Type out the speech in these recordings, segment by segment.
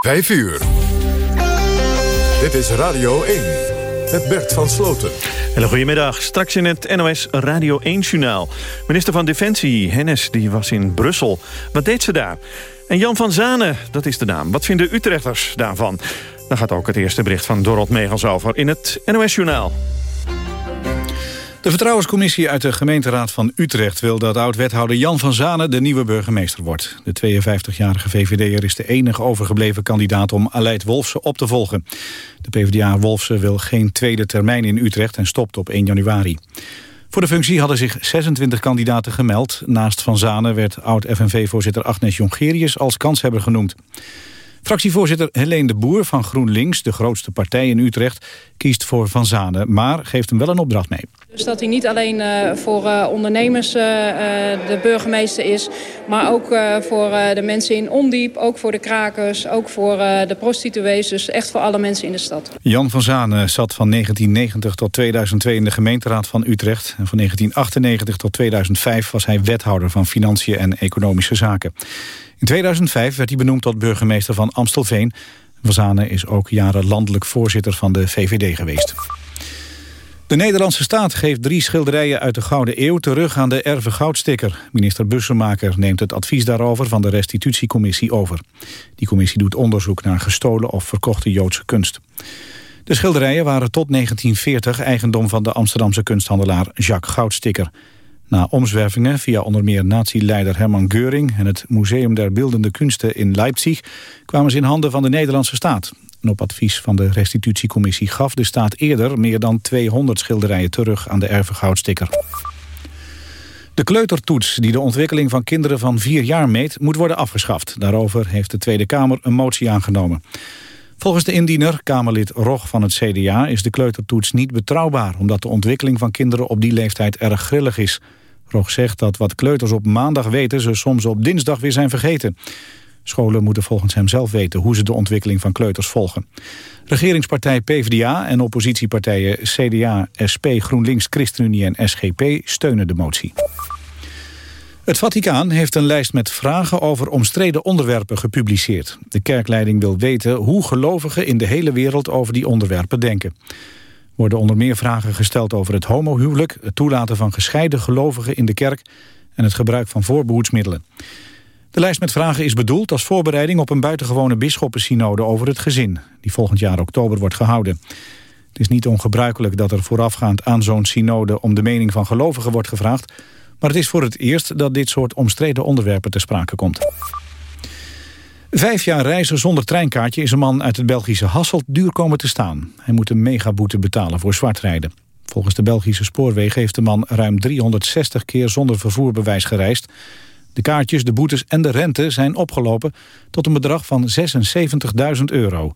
5 uur. Dit is Radio 1 met Bert van Sloten. Hele goedemiddag. Straks in het NOS Radio 1-journaal. Minister van Defensie, Hennis, die was in Brussel. Wat deed ze daar? En Jan van Zanen, dat is de naam. Wat vinden Utrechters daarvan? Daar gaat ook het eerste bericht van Dorot Megels over in het NOS-journaal. De Vertrouwenscommissie uit de gemeenteraad van Utrecht... wil dat oud-wethouder Jan van Zanen de nieuwe burgemeester wordt. De 52-jarige VVD'er is de enige overgebleven kandidaat... om Aleid Wolfsen op te volgen. De PvdA Wolfsen wil geen tweede termijn in Utrecht... en stopt op 1 januari. Voor de functie hadden zich 26 kandidaten gemeld. Naast Van Zanen werd oud-FNV-voorzitter Agnes Jongerius... als kanshebber genoemd. Fractievoorzitter Helene de Boer van GroenLinks, de grootste partij in Utrecht, kiest voor Van Zanen, maar geeft hem wel een opdracht mee. Dus dat hij niet alleen uh, voor uh, ondernemers uh, de burgemeester is, maar ook voor de mensen in Ondiep, ook voor de krakers, ook voor de prostituees, dus echt voor alle mensen in de stad. Jan van Zanen zat van 1990 tot 2002 in de gemeenteraad van Utrecht en van 1998 tot 2005 was hij wethouder van Financiën en Economische Zaken. In 2005 werd hij benoemd tot burgemeester van Amstelveen. Van Zanen is ook jaren landelijk voorzitter van de VVD geweest. De Nederlandse staat geeft drie schilderijen uit de Gouden Eeuw terug aan de Erve Goudsticker. Minister Bussemaker neemt het advies daarover van de restitutiecommissie over. Die commissie doet onderzoek naar gestolen of verkochte Joodse kunst. De schilderijen waren tot 1940 eigendom van de Amsterdamse kunsthandelaar Jacques Goudsticker. Na omzwervingen via onder meer nazi-leider Hermann Göring... en het Museum der Beeldende Kunsten in Leipzig... kwamen ze in handen van de Nederlandse staat. Op advies van de restitutiecommissie gaf de staat eerder... meer dan 200 schilderijen terug aan de erfgoudsticker. De kleutertoets die de ontwikkeling van kinderen van vier jaar meet... moet worden afgeschaft. Daarover heeft de Tweede Kamer een motie aangenomen. Volgens de indiener, Kamerlid Rog van het CDA... is de kleutertoets niet betrouwbaar... omdat de ontwikkeling van kinderen op die leeftijd erg grillig is... Rog zegt dat wat kleuters op maandag weten... ze soms op dinsdag weer zijn vergeten. Scholen moeten volgens hem zelf weten hoe ze de ontwikkeling van kleuters volgen. Regeringspartij PvdA en oppositiepartijen CDA, SP, GroenLinks, ChristenUnie en SGP steunen de motie. Het Vaticaan heeft een lijst met vragen over omstreden onderwerpen gepubliceerd. De kerkleiding wil weten hoe gelovigen in de hele wereld over die onderwerpen denken worden onder meer vragen gesteld over het homohuwelijk... het toelaten van gescheiden gelovigen in de kerk... en het gebruik van voorbehoedsmiddelen. De lijst met vragen is bedoeld als voorbereiding op een buitengewone bisschoppensynode over het gezin... die volgend jaar oktober wordt gehouden. Het is niet ongebruikelijk dat er voorafgaand aan zo'n synode... om de mening van gelovigen wordt gevraagd... maar het is voor het eerst dat dit soort omstreden onderwerpen ter sprake komt. Vijf jaar reizen zonder treinkaartje is een man uit het Belgische Hasselt duur komen te staan. Hij moet een megaboete betalen voor zwartrijden. Volgens de Belgische spoorwegen heeft de man ruim 360 keer zonder vervoerbewijs gereisd. De kaartjes, de boetes en de rente zijn opgelopen tot een bedrag van 76.000 euro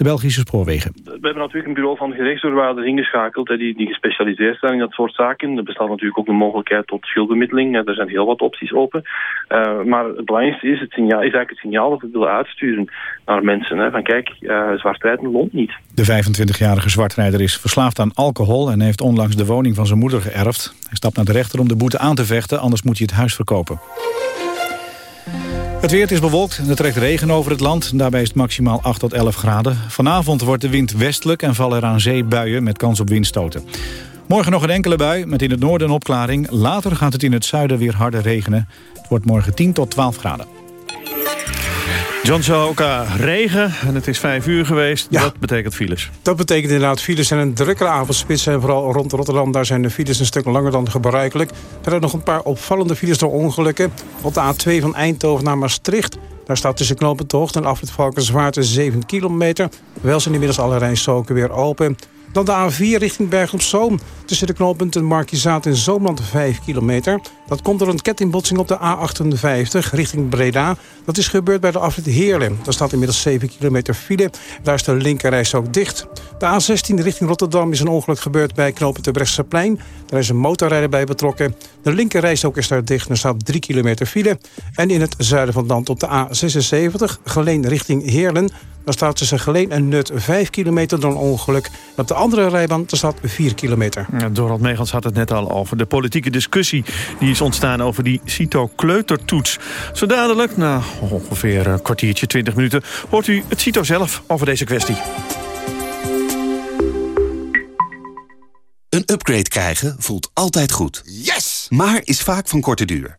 de Belgische spoorwegen. We hebben natuurlijk een bureau van gerechtsdoorwaarders ingeschakeld... die, die gespecialiseerd zijn in dat soort zaken. Er bestaat natuurlijk ook de mogelijkheid tot schuldbemiddeling. Er zijn heel wat opties open. Uh, maar het belangrijkste is, het signaal, is eigenlijk het signaal dat we willen uitsturen naar mensen. Hè, van kijk, uh, zwartrijden loont niet. De 25-jarige zwartrijder is verslaafd aan alcohol... en heeft onlangs de woning van zijn moeder geërfd. Hij stapt naar de rechter om de boete aan te vechten... anders moet hij het huis verkopen. Het weer is bewolkt er trekt regen over het land. Daarbij is het maximaal 8 tot 11 graden. Vanavond wordt de wind westelijk en vallen er aan zee buien met kans op windstoten. Morgen nog een enkele bui, met in het noorden een opklaring. Later gaat het in het zuiden weer harder regenen. Het wordt morgen 10 tot 12 graden. John Sohoka, regen en het is vijf uur geweest. Ja. Dat betekent files. Dat betekent inderdaad files en een drukkere avondspits. En vooral rond Rotterdam, daar zijn de files een stuk langer dan gebruikelijk. Er zijn nog een paar opvallende files door ongelukken. Op de A2 van Eindhoven naar Maastricht. Daar staat tussen knooppunt Tocht en afrit Valkenswaard 7 kilometer. Wel zijn inmiddels alle rijstroken weer open. Dan de A4 richting Berg op Zoom. Tussen de knooppunten Markizaat en Zoomland 5 kilometer. Dat komt door een kettingbotsing op de A58 richting Breda. Dat is gebeurd bij de afrit Heerlen. Daar staat inmiddels 7 kilometer file. Daar is de linkerreis ook dicht. De A16 richting Rotterdam is een ongeluk gebeurd bij knooppunt de Brechtseplein. Daar is een motorrijder bij betrokken. De linkerreis ook is daar dicht er staat 3 kilometer file. En in het zuiden van het land op de A76, Geleen richting Heerlen... Daar staat tussen Geleen en Nut 5 kilometer door een ongeluk. Op de andere rijbaan daar staat 4 kilometer. Ja, Dorald Meegans had het net al over de politieke discussie... die is ontstaan over die CITO-kleutertoets. Zo dadelijk, na ongeveer een kwartiertje, 20 minuten... hoort u het CITO zelf over deze kwestie. Een upgrade krijgen voelt altijd goed. Yes! Maar is vaak van korte duur.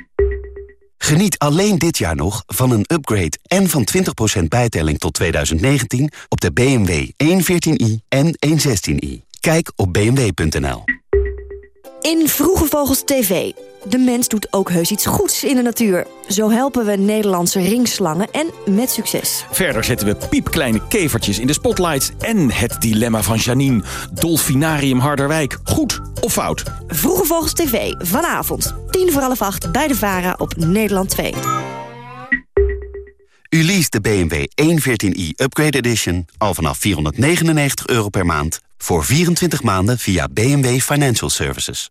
Geniet alleen dit jaar nog van een upgrade en van 20% bijtelling tot 2019 op de BMW 114i en 116i. Kijk op bmw.nl. In Vroege Vogels TV. De mens doet ook heus iets goeds in de natuur. Zo helpen we Nederlandse ringslangen en met succes. Verder zetten we piepkleine kevertjes in de spotlights... en het dilemma van Janine. Dolfinarium Harderwijk. Goed of fout? Vroege Vogels TV. Vanavond. tien voor half acht bij de VARA op Nederland 2. U leest de BMW 114i Upgrade Edition al vanaf 499 euro per maand... voor 24 maanden via BMW Financial Services.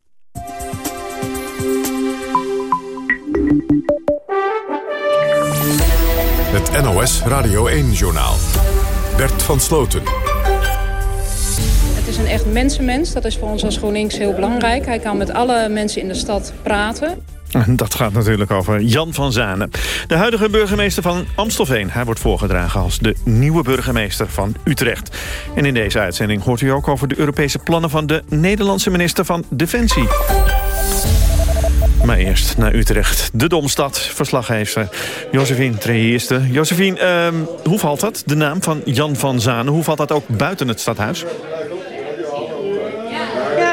Het NOS Radio 1-journaal. Bert van Sloten. Het is een echt mensenmens. Dat is voor ons als GroenLinks heel belangrijk. Hij kan met alle mensen in de stad praten. Dat gaat natuurlijk over Jan van Zanen. De huidige burgemeester van Amstelveen. Hij wordt voorgedragen als de nieuwe burgemeester van Utrecht. En in deze uitzending hoort u ook over de Europese plannen... van de Nederlandse minister van Defensie. Maar eerst naar Utrecht, de Domstad. Verslaggever Josephine Treheerste. Josephine, ehm, hoe valt dat, de naam van Jan van Zanen? Hoe valt dat ook buiten het stadhuis?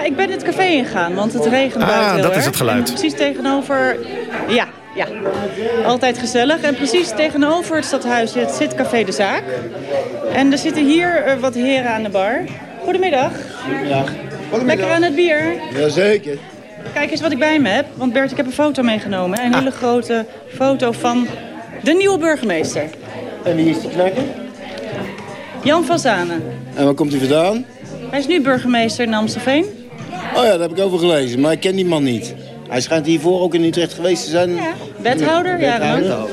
Ik ben het café ingegaan, want het regent Ah, buiten heel dat is het geluid. En precies tegenover... Ja, ja. Altijd gezellig. En precies tegenover het stadhuis zit, zit Café de Zaak. En er zitten hier eh, wat heren aan de bar. Goedemiddag. Goedemiddag. Lekker aan het bier. Jazeker. Kijk eens wat ik bij me heb. Want Bert, ik heb een foto meegenomen. Een hele grote foto van de nieuwe burgemeester. En wie is die knakker? Jan van Zanen. En waar komt hij vandaan? Hij is nu burgemeester in Amstelveen. Oh ja, daar heb ik over gelezen, maar ik ken die man niet. Hij schijnt hiervoor ook in Utrecht geweest te zijn. Ja. Wethouder, jarenlang.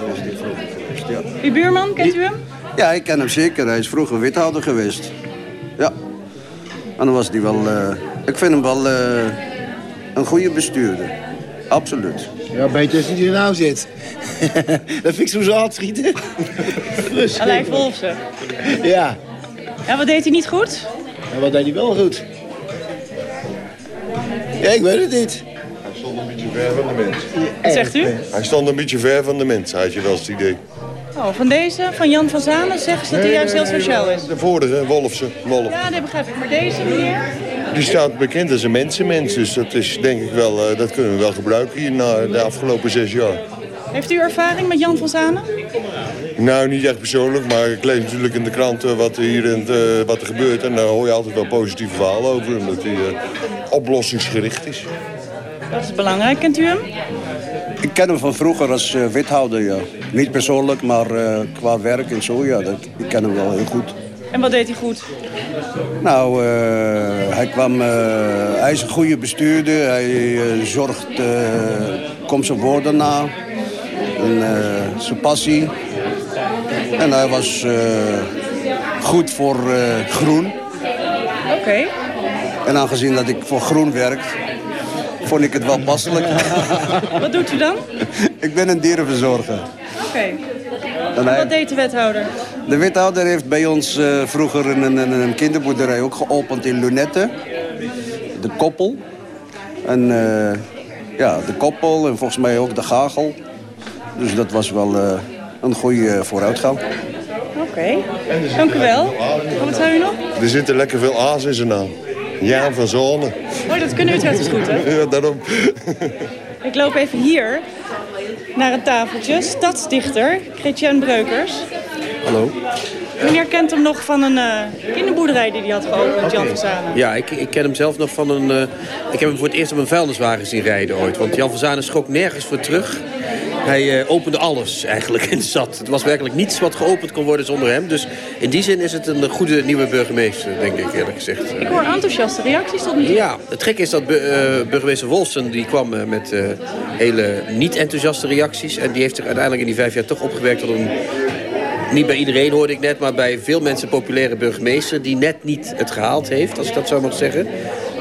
Uw buurman, kent u hem? Ja, ik ken hem zeker. Hij is vroeger wethouder geweest. Ja. En dan was hij wel... eh, ik vind hem wel eh, een goede bestuurder. Absoluut. Ja, beter als hij er nou zit. dat vind ik zo zaad schieten. Aleid Wolfsen. Ja. Ja, wat deed hij niet goed? En wat deed hij wel goed? Ja, ik weet het niet. Hij stond een beetje ver van de mens. Wat zegt u? Hij stond een beetje ver van de mens, had je wel eens het idee. Oh, van deze, van Jan van Zanen, zeggen ze dat hij juist heel sociaal is. De vorige, Wolfse, Wolf. Ja, dat begrijp ik. Maar deze meneer? Die staat bekend als een mensenmens, dus dat is denk ik wel, eh, dat kunnen we wel gebruiken hier na de afgelopen zes jaar. Heeft u ervaring met Jan van Zanen? Nou, niet echt persoonlijk, maar ik lees natuurlijk in de kranten wat er hier en eh, wat er gebeurt. En daar hoor je altijd wel positieve verhalen over, omdat hij eh, oplossingsgericht is. Dat is belangrijk. Kent u hem? Ik ken hem van vroeger als eh, wethouder, ja. Niet persoonlijk, maar eh, qua werk en zo, ja. Dat, ik ken hem wel heel goed. En wat deed hij goed? Nou, eh, hij kwam... eh, hij is een goede bestuurder. Hij zorgt... eh komt zijn woorden na. En eh, zijn passie. En hij was eh, goed voor eh, groen. Oké. En aangezien dat ik voor groen werk... vond ik het wel passelijk. Wat doet u dan? ik ben een dierenverzorger. Oké. En En hij- wat deed de wethouder? De wethouder heeft bij ons eh, vroeger een, een, een kinderboerderij ook geopend in Lunette. De koppel. En ja, de koppel en volgens mij ook de gagel. Dus dat was wel uh, een goede vooruitgang. Oké, dank u wel. Wat zei u nog? Er zitten lekker veel aas in zijn naam. Jaan van Zone. Oh, dat kunnen Utrecht dus goed, hè? Ja, daarom. Ik loop even hier naar een tafeltje. Stadsdichter, Chrétien Breukers. Hallo. Meneer kent hem nog van een uh, kinderboerderij die hij had geopend, okay. Jan van Zanen. Ja, ik, ik, ken hem zelf nog van een... Uh, ik heb hem voor het eerst op een vuilniswagen zien rijden ooit. Want Jan van Zanen schrok nergens voor terug. Hij uh, opende alles eigenlijk in de stad. Het was werkelijk niets wat geopend kon worden zonder hem. Dus in die zin is het een goede nieuwe burgemeester, denk ik eerlijk gezegd. Ik hoor enthousiaste reacties tot nu toe. Ja, het gek is dat uh, burgemeester Wolfsen die kwam uh, met hele niet enthousiaste reacties. En die heeft zich uiteindelijk in die vijf jaar toch opgewerkt tot een niet bij iedereen hoorde ik net, maar bij veel mensen populaire burgemeester... die net niet het gehaald heeft, als ik dat zo mag zeggen.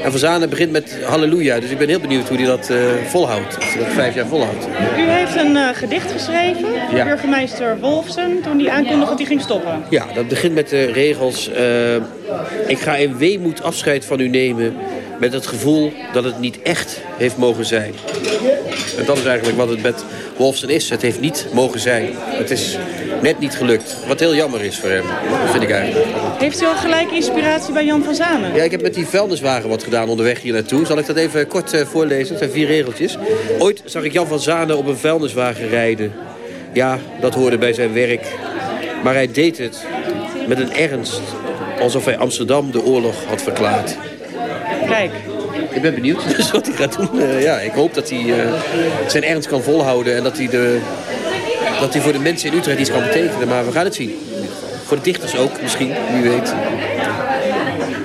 En Van Zanen begint met halleluja. Dus ik ben heel benieuwd hoe hij dat uh, volhoudt. Als hij dat vijf jaar volhoudt. U heeft een uh, gedicht geschreven voor ja. burgemeester Wolfsen... toen hij aankondigde dat hij ging stoppen. Ja, dat begint met de regels... Uh, ik ga in weemoed afscheid van u nemen... met het gevoel dat het niet echt heeft mogen zijn. En dat is eigenlijk wat het met Wolfsen is. Het heeft niet mogen zijn. Het is net niet gelukt. Wat heel jammer is voor hem, vind ik eigenlijk. Heeft u al gelijk inspiratie bij Jan van Zanen? Ja, ik heb met die vuilniswagen wat gedaan onderweg hier naartoe. Zal ik dat even kort uh, voorlezen? Het zijn vier regeltjes. Ooit zag ik Jan van Zanen op een vuilniswagen rijden. Ja, dat hoorde bij zijn werk. Maar hij deed het met een ernst. Alsof hij Amsterdam de oorlog had verklaard. Kijk. Ik ben benieuwd dus wat hij gaat doen. Uh, ja, ik hoop dat hij uh, zijn ernst kan volhouden. En dat hij, de, dat hij voor de mensen in Utrecht iets kan betekenen. Maar we gaan het zien. Voor de dichters ook misschien, wie weet.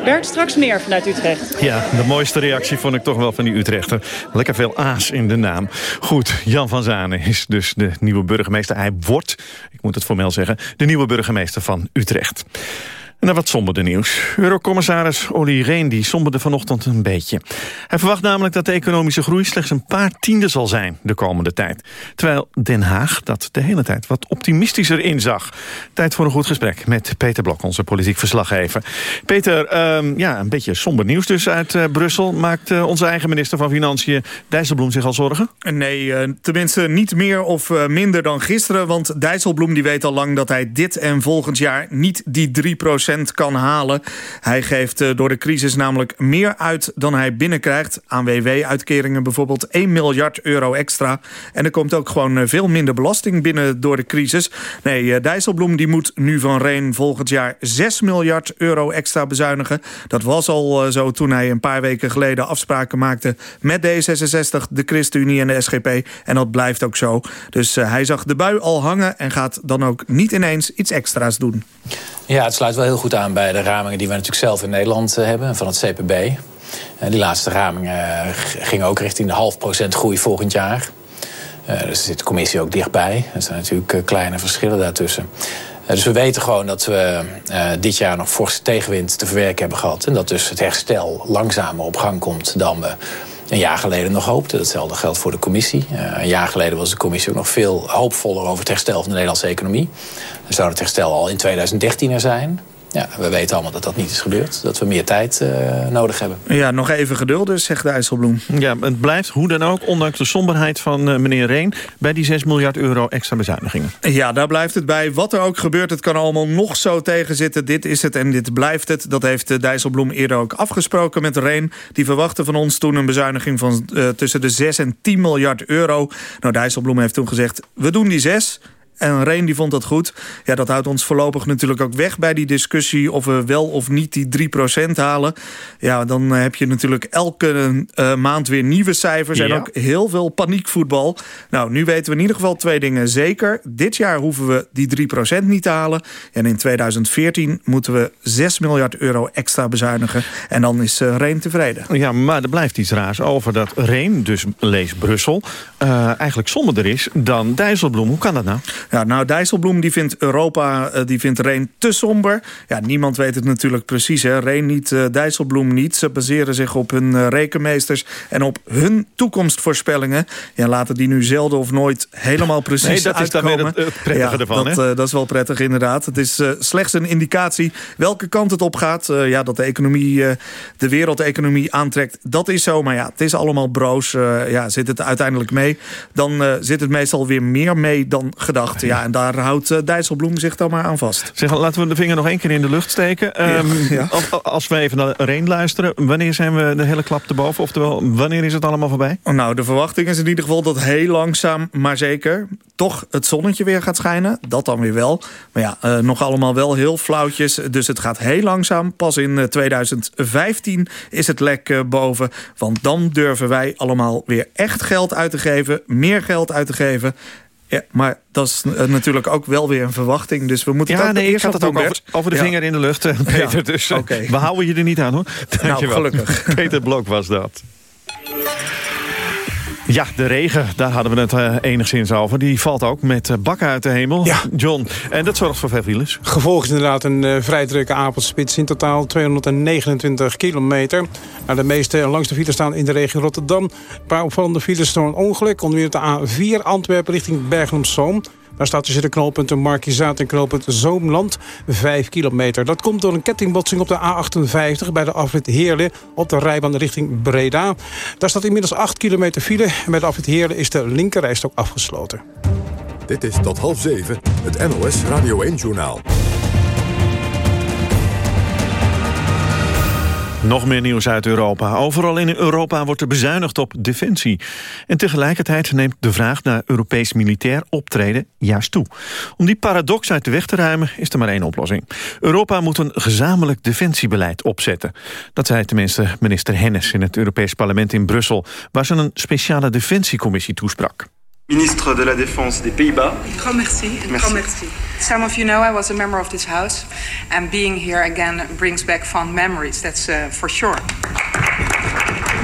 Bert, straks meer vanuit Utrecht. Ja, de mooiste reactie vond ik toch wel van die Utrechter. Lekker veel aas in de naam. Goed, Jan van Zanen is dus de nieuwe burgemeester. Hij wordt, ik moet het formeel zeggen, de nieuwe burgemeester van Utrecht. En dan wat somberder nieuws. Eurocommissaris Olly Reen die somberde vanochtend een beetje. Hij verwacht namelijk dat de economische groei slechts een paar tiende zal zijn de komende tijd. Terwijl Den Haag dat de hele tijd wat optimistischer inzag. Tijd voor een goed gesprek met Peter Blok, onze politiek verslaggever. Peter, um, ja, een beetje somber nieuws dus uit uh, Brussel. Maakt uh, onze eigen minister van Financiën Dijsselbloem zich al zorgen? Nee, uh, tenminste niet meer of minder dan gisteren. Want Dijsselbloem die weet al lang dat hij dit en volgend jaar niet die 3 kan halen. Hij geeft uh, door de crisis namelijk meer uit dan hij binnenkrijgt. Aan WW-uitkeringen bijvoorbeeld 1 miljard euro extra. En er komt ook gewoon uh, veel minder belasting binnen door de crisis. Nee, uh, Dijsselbloem die moet nu van Reen volgend jaar 6 miljard euro extra bezuinigen. Dat was al zo toen hij een paar weken geleden afspraken maakte... met D66, de ChristenUnie en de SGP. En dat blijft ook zo. Dus hij zag de bui al hangen en gaat dan ook niet ineens iets extra's doen. Ja, het sluit wel heel goed aan bij de ramingen die we natuurlijk zelf in Nederland hebben van het CPB. Die laatste ramingen gingen ook richting de half procent groei volgend jaar. Dus zit de commissie ook dichtbij. Er zijn natuurlijk kleine verschillen daartussen. Dus we weten gewoon dat we dit jaar nog forse tegenwind te verwerken hebben gehad. En dat dus het herstel langzamer op gang komt dan we een jaar geleden nog hoopten. Datzelfde geldt voor de commissie. Uh, een jaar geleden was de commissie ook nog veel hoopvoller over het herstel van de Nederlandse economie. Dan zou het herstel al in 2013 er zijn. Ja, we weten allemaal dat dat niet is gebeurd. Dat we meer tijd uh, nodig hebben. Ja, nog even geduld dus, zegt Dijsselbloem. Ja, het blijft hoe dan ook, ondanks de somberheid van uh, meneer Reen... bij die 6 miljard euro extra bezuinigingen. Ja, daar blijft het bij. Wat er ook gebeurt, het kan allemaal nog zo tegenzitten. Dit is het en dit blijft het. Dat heeft Dijsselbloem eerder ook afgesproken met Reen. Die verwachtte van ons toen een bezuiniging van uh, tussen de 6 en 10 miljard euro. Nou, Dijsselbloem heeft toen gezegd, we doen die 6... En Reen die vond dat goed. Ja, dat houdt ons voorlopig natuurlijk ook weg bij die discussie... of we wel of niet die 3% halen. Ja, dan heb je natuurlijk elke uh, maand weer nieuwe cijfers... Ja. en ook heel veel paniekvoetbal. Nou, nu weten we in ieder geval twee dingen zeker. Dit jaar hoeven we die 3% niet te halen. En in 2014 moeten we 6 miljard euro extra bezuinigen. En dan is uh, Reen tevreden. Ja, maar er blijft iets raars over dat Reen, dus lees Brussel... Uh, eigenlijk somberder is dan Dijsselbloem. Hoe kan dat nou? Ja, nou, Dijsselbloem die vindt Europa, uh, die vindt Reen te somber. Ja, niemand weet het natuurlijk precies. Hè. Reen niet, uh, Dijsselbloem niet. Ze baseren zich op hun uh, rekenmeesters en op hun toekomstvoorspellingen. Ja, laten die nu zelden of nooit helemaal precies nee, dat uitkomen. is dan weer het, het prettige ja, ervan. Dat, hè? dat is wel prettig inderdaad. Het is slechts een indicatie welke kant het op gaat. ja, dat de economie, de wereldeconomie aantrekt, dat is zo. Maar ja, het is allemaal broos. ja, zit het uiteindelijk mee, dan zit het meestal weer meer mee dan gedacht. Ja, en daar houdt uh, Dijsselbloem zich dan maar aan vast. Zeg, laten we de vinger nog één keer in de lucht steken. Um, ja, ja. Als we even naar Reen luisteren, wanneer zijn we de hele klap te boven? Oftewel, wanneer is het allemaal voorbij? Nou, de verwachting is in ieder geval dat heel langzaam, maar zeker... toch het zonnetje weer gaat schijnen. Dat dan weer wel. Maar ja, uh, nog allemaal wel heel flauwtjes. Dus het gaat heel langzaam. Pas in uh, 2015 is het lek uh, boven. Want dan durven wij allemaal weer echt geld uit te geven. Meer geld uit te geven. Ja, maar dat is uh, natuurlijk ook wel weer een verwachting. Dus we moeten ja, dat nee, eerst ik had het ook over, over de ja. vinger in de lucht, Peter. Ja. Dus okay. we houden je er niet aan, hoor. Nou, gelukkig. Peter Blok was dat. Ja, de regen, daar hadden we het uh, enigszins over. Die valt ook met uh, bakken uit de hemel. Ja. John, en dat zorgt voor veel files. Gevolg is inderdaad een uh, vrij drukke avondspits. In totaal 229 kilometer. Nou, de meeste langste files staan in de regio Rotterdam. Een paar opvallende files door een ongeluk. Onder meer op de A4 Antwerpen richting Bergen-op-Zoom. Daar staat tussen de knooppunten Markizaat en knooppunt Zoomland 5 kilometer. Dat komt door een kettingbotsing op de A58 bij de afrit Heerlen op de rijbaan richting Breda. Daar staat inmiddels 8 kilometer file en bij de afrit Heerlen is de linkerrijstok afgesloten. Dit is tot half zeven het NOS Radio 1-journaal. Nog meer nieuws uit Europa. Overal in Europa wordt er bezuinigd op defensie. En tegelijkertijd neemt de vraag naar Europees militair optreden juist toe. Om die paradox uit de weg te ruimen is er maar één oplossing. Europa moet een gezamenlijk defensiebeleid opzetten. Dat zei tenminste minister Hennis in het Europees Parlement in Brussel... waar ze een speciale defensiecommissie toesprak. Ministre de la Défense des Pays-Bas. Grand merci. merci. Grand merci. Some of you know I was a member of this house. And being here again brings back fond memories, that's uh, for sure.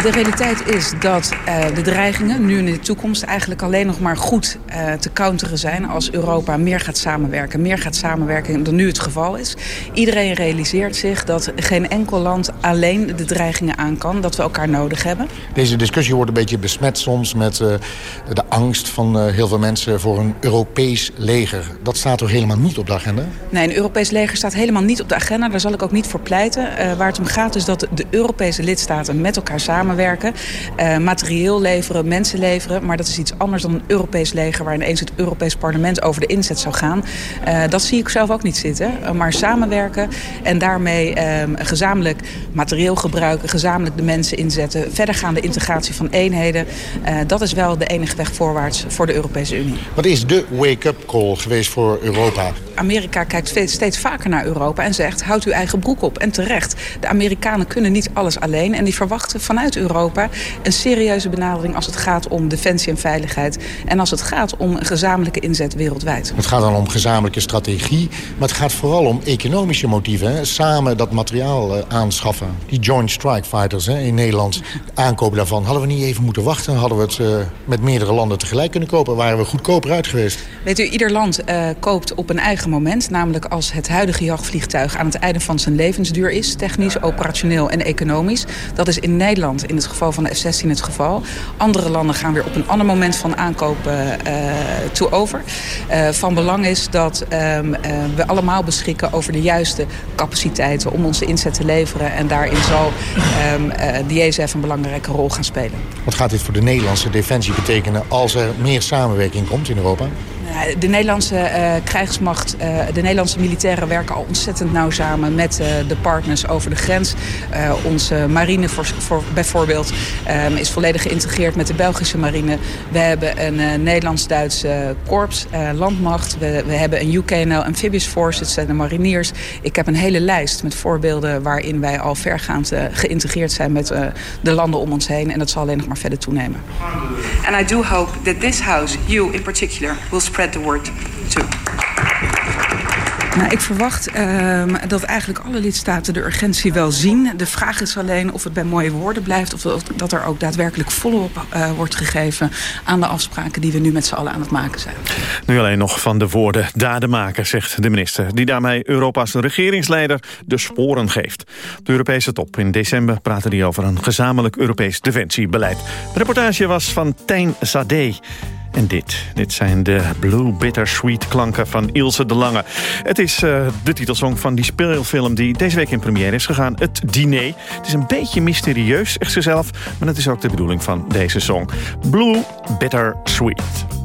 De realiteit is dat uh, de dreigingen nu in de toekomst eigenlijk alleen nog maar goed uh, te counteren zijn als Europa meer gaat samenwerken. Meer gaat samenwerken dan nu het geval is. Iedereen realiseert zich dat geen enkel land alleen de dreigingen aan kan. Dat we elkaar nodig hebben. Deze discussie wordt een beetje besmet soms met uh, de angst van heel veel mensen voor een Europees leger. Dat staat toch helemaal niet op de agenda? Nee, een Europees leger staat helemaal niet op de agenda. Daar zal ik ook niet voor pleiten. waar het om gaat is dat de Europese lidstaten met elkaar samenwerken. Uh, materieel leveren, mensen leveren. Maar dat is iets anders dan een Europees leger... waar ineens het Europees parlement over de inzet zou gaan. Uh, dat zie ik zelf ook niet zitten. Maar samenwerken en daarmee gezamenlijk materieel gebruiken... gezamenlijk de mensen inzetten. Verdergaande integratie van eenheden. dat is wel de enige weg voorwaarts voor de Europese Unie. Wat is de wake-up call geweest voor Europa? Amerika kijkt steeds, steeds vaker naar Europa en zegt... houd uw eigen broek op. En terecht. De Amerikanen kunnen niet alles alleen. En die verwachten vanuit Europa een serieuze benadering... als het gaat om defensie en veiligheid. En als het gaat om een gezamenlijke inzet wereldwijd. Het gaat dan om gezamenlijke strategie. Maar het gaat vooral om economische motieven. Hè? Samen dat materiaal uh, aanschaffen. Die Joint Strike Fighters hè, in Nederland. Aankopen daarvan. Hadden we niet even moeten wachten? Hadden we het uh, met meerdere landen tegelijk kunnen kopen? Waren we goedkoper uit geweest? Weet u, ieder land uh, koopt op een eigen moment. Namelijk als het huidige jachtvliegtuig aan het einde van zijn levensduur is. Technisch, operationeel en economisch. Dat is in Nederland in het geval van de F-16 het geval. Andere landen gaan weer op een ander moment van aankopen uh, toe over. Uh, van belang is dat um, we allemaal beschikken over de juiste capaciteiten... om onze inzet te leveren. En daarin zal um, de JSF een belangrijke rol gaan spelen. Wat gaat dit voor de Nederlandse defensie betekenen... als er meer samenwerking komt in Europa? De Nederlandse uh, krijgsmacht, uh, de Nederlandse militairen werken al ontzettend nauw samen met de partners over de grens. onze marine voor, voor bijvoorbeeld um, is volledig geïntegreerd met de Belgische marine. We hebben een Nederlands-Duitse korps, landmacht. We, we, hebben een UKNL Amphibious Force, het zijn de mariniers. Ik heb een hele lijst met voorbeelden waarin wij al vergaand geïntegreerd zijn met de landen om ons heen. En dat zal alleen nog maar verder toenemen. And I do hope that this house, you in particular, will spread the word too. Nou, ik verwacht uh, dat eigenlijk alle lidstaten de urgentie wel zien. De vraag is alleen of het bij mooie woorden blijft... of dat er ook daadwerkelijk volop uh, wordt gegeven aan de afspraken... die we nu met z'n allen aan het maken zijn. Nu alleen nog van de woorden daden maken, zegt de minister... die daarmee Europa's regeringsleider de sporen geeft. De Europese top in december praten die over een gezamenlijk Europees defensiebeleid. De reportage was van Tijn Sade. En dit, dit zijn de Blue Bittersweet klanken van Ilse de Lange. Het is uh, de titelsong van die speelfilm die deze week in première is gegaan. Het Diner. Het is een beetje mysterieus, zegt ze zelf. Maar dat is ook de bedoeling van deze song. Blue Bittersweet.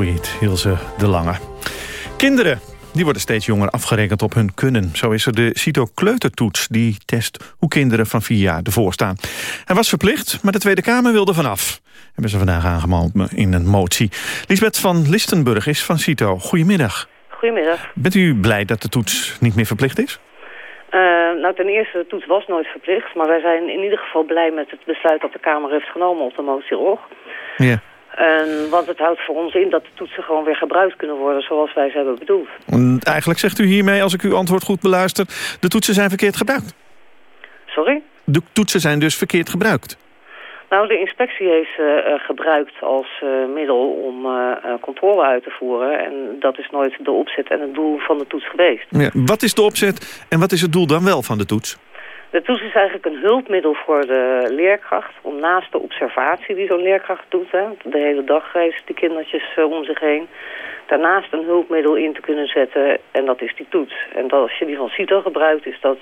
Bittersweet, Hilse de Lange. Kinderen die worden steeds jonger afgerekend op hun kunnen. Zo is er de CITO-kleutertoets die test hoe kinderen van vier jaar ervoor staan. Hij was verplicht, maar de Tweede Kamer wilde vanaf. Hebben ze vandaag aangemeld in een motie. Lisbeth van Listenburg is van CITO. Goedemiddag. Goedemiddag. Bent u blij dat de toets niet meer verplicht is? Eh, nou, ten eerste, de toets was nooit verplicht. Maar wij zijn in ieder geval blij met het besluit dat de Kamer heeft genomen op de motie ROG. Ja. En, want het houdt voor ons in dat de toetsen gewoon weer gebruikt kunnen worden zoals wij ze hebben bedoeld. En Eigenlijk zegt u hiermee, als ik uw antwoord goed beluister... de toetsen zijn verkeerd gebruikt. Sorry? De toetsen zijn dus verkeerd gebruikt. Nou, de inspectie heeft ze eh, gebruikt als eh, middel om eh, eh, controle uit te voeren. En dat is nooit de opzet en het doel van de toets geweest. Ja, wat is de opzet en wat is het doel dan wel van de toets? De toets is eigenlijk een hulpmiddel voor de leerkracht... om naast de observatie die zo'n leerkracht doet... Hè, de hele dag heeft die kindertjes uh, om zich heen... daarnaast een hulpmiddel in te kunnen zetten en dat is die toets. En dat, als je die van CITO gebruikt is dat